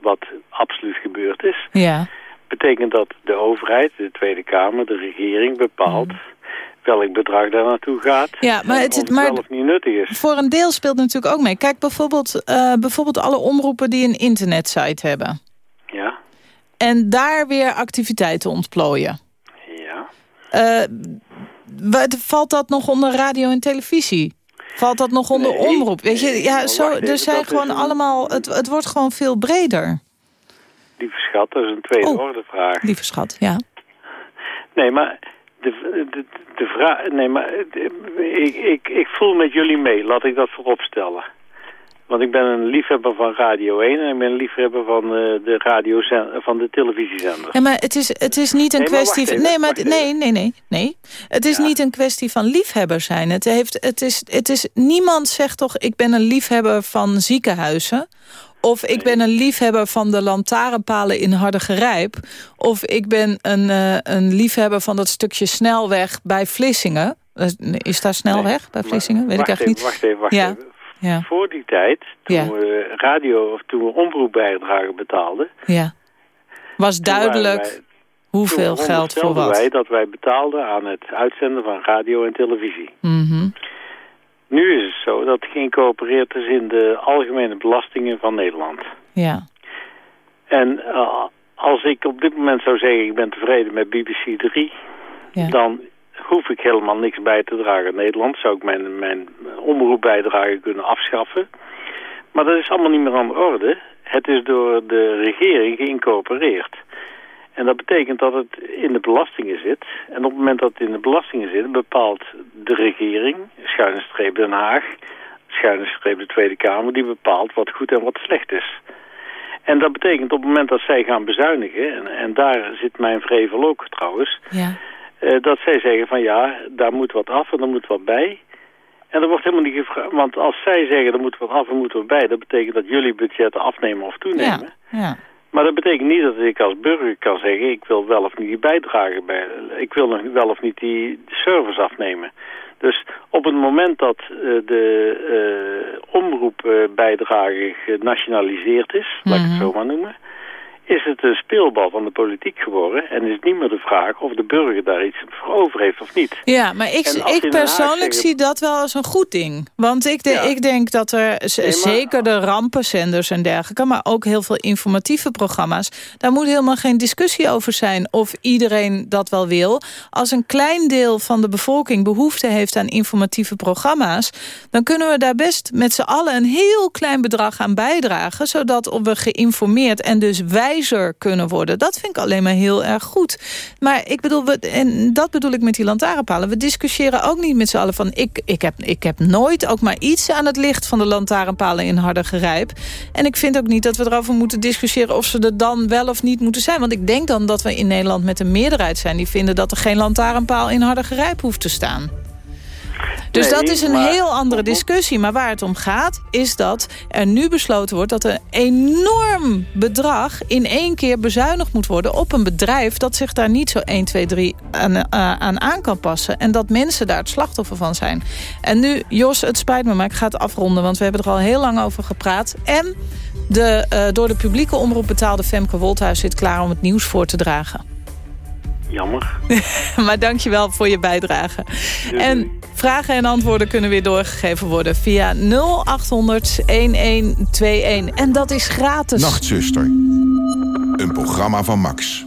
wat absoluut gebeurd is... ja. Betekent dat de overheid, de Tweede Kamer, de regering bepaalt... welk bedrag daar naartoe gaat Ja, maar het- het maar- niet nuttig is. Voor een deel speelt natuurlijk ook mee. Kijk, bijvoorbeeld, eh, bijvoorbeeld alle omroepen die een internetsite hebben. Ja, En daar weer activiteiten ontplooien. ja. Wat- valt dat nog onder radio en televisie? Valt dat nog onder Nee, omroep? Weet je, ja, zo, er even, zijn gewoon een- allemaal, het, het wordt gewoon veel breder. Lieve schat, dat is een tweede Oh. orde vraag. Lieve schat, ja. Nee, maar de, de, de vraag... Nee, maar de- ik, ik, ik voel met jullie mee. Laat ik dat voorop stellen. Want ik ben een liefhebber van Radio 1 en ik ben een liefhebber van, eh, de, radio van de televisiezender. Ja, maar het is, het is niet een Nee, kwestie van... Nee, maar, nee, nee, nee, nee. Het is Ja. niet een kwestie van liefhebber zijn. Het heeft, het is, het is, niemand zegt toch, ik ben een liefhebber van ziekenhuizen... Of ik ben een liefhebber van de lantaarnpalen in Hardergerijp. Of ik ben een, eh, een liefhebber van dat stukje snelweg bij Vlissingen. Eh, Is daar snelweg bij Vlissingen? Weet ik eigenlijk even, niet. Wacht even, wacht Ja. even. Ja, Voor die tijd, toen Ja. we radio of toen we omroepbijdrage betaalden... ja. Was duidelijk wij- hoeveel geld voor wat. wij dat wij betaalden aan het uitzenden van radio en televisie. Mhm. Nu is het zo dat geïncorporeerd is in de algemene belastingen van Nederland. Ja, En eh, als ik op dit moment zou zeggen ik ben tevreden met BBC 3... ja. dan hoef ik helemaal niks bij te dragen in Nederland. Zou ik mijn, mijn omroepbijdrage kunnen afschaffen. Maar dat is allemaal niet meer aan de orde. Het is door de regering geïncorporeerd. En dat betekent dat het in de belastingen zit. En op het moment dat het in de belastingen zit... bepaalt de regering, schuine streep Den Haag... schuine streep de Tweede Kamer... die bepaalt wat goed en wat slecht is. En dat betekent op het moment dat zij gaan bezuinigen... en, en daar zit mijn vrevel ook trouwens... Ja. eh, dat zij zeggen van ja, daar moet wat af en er moet wat bij... En er wordt helemaal niet gevraagd, want als zij zeggen er moet wat af en moet wat bij, dat betekent dat jullie budgetten afnemen of toenemen. Ja. ja. Maar dat betekent niet dat ik als burger kan zeggen, ik wil wel of niet die bijdrage bij, ik wil nog wel of niet die service afnemen. Dus op het moment dat uh, de uh, omroepbijdrage genationaliseerd is, laat ik het zo maar noemen, is het een speelbal van de politiek geworden. En is het niet meer de vraag of de burger daar iets voor over heeft of niet. Ja, maar ik, ik persoonlijk zeggen... zie dat wel als een goed ding. Want ik, de, ja. ik denk dat er nee, maar... zeker de rampenzenders en dergelijke... maar ook heel veel informatieve programma's... daar moet helemaal geen discussie over zijn of iedereen dat wel wil. Als een klein deel van de bevolking behoefte heeft aan informatieve programma's... dan kunnen we daar best met z'n allen een heel klein bedrag aan bijdragen... zodat we geïnformeerd en dus wij kunnen worden. Dat vind ik alleen maar heel erg goed. Maar ik bedoel, en dat bedoel ik met die lantaarnpalen. We discussiëren ook niet met z'n allen van... Ik, ik, heb, ik heb nooit ook maar iets aan het licht van de lantaarnpalen in harde gerijp. En ik vind ook niet dat we erover moeten discussiëren... of ze er dan wel of niet moeten zijn. Want ik denk dan dat we in Nederland met een meerderheid zijn... die vinden dat er geen lantaarnpaal in harde gerijp hoeft te staan. Dus Nee, dat is een maar- heel andere discussie. Maar waar het om gaat, is dat er nu besloten wordt... dat een enorm bedrag in één keer bezuinigd moet worden... op een bedrijf dat zich daar niet zo 1, 2, 3 aan, eh, aan aan kan passen. En dat mensen daar het slachtoffer van zijn. En nu, Jos, het spijt me, maar ik ga het afronden... want we hebben er al heel lang over gepraat. En de eh, door de publieke omroep betaalde Femke Wolthuis zit klaar om het nieuws voor te dragen. Jammer. maar dankjewel voor je bijdrage. En vragen en antwoorden kunnen weer doorgegeven worden via 0800 1121. En dat is gratis. Nachtzuster. Een programma van Max.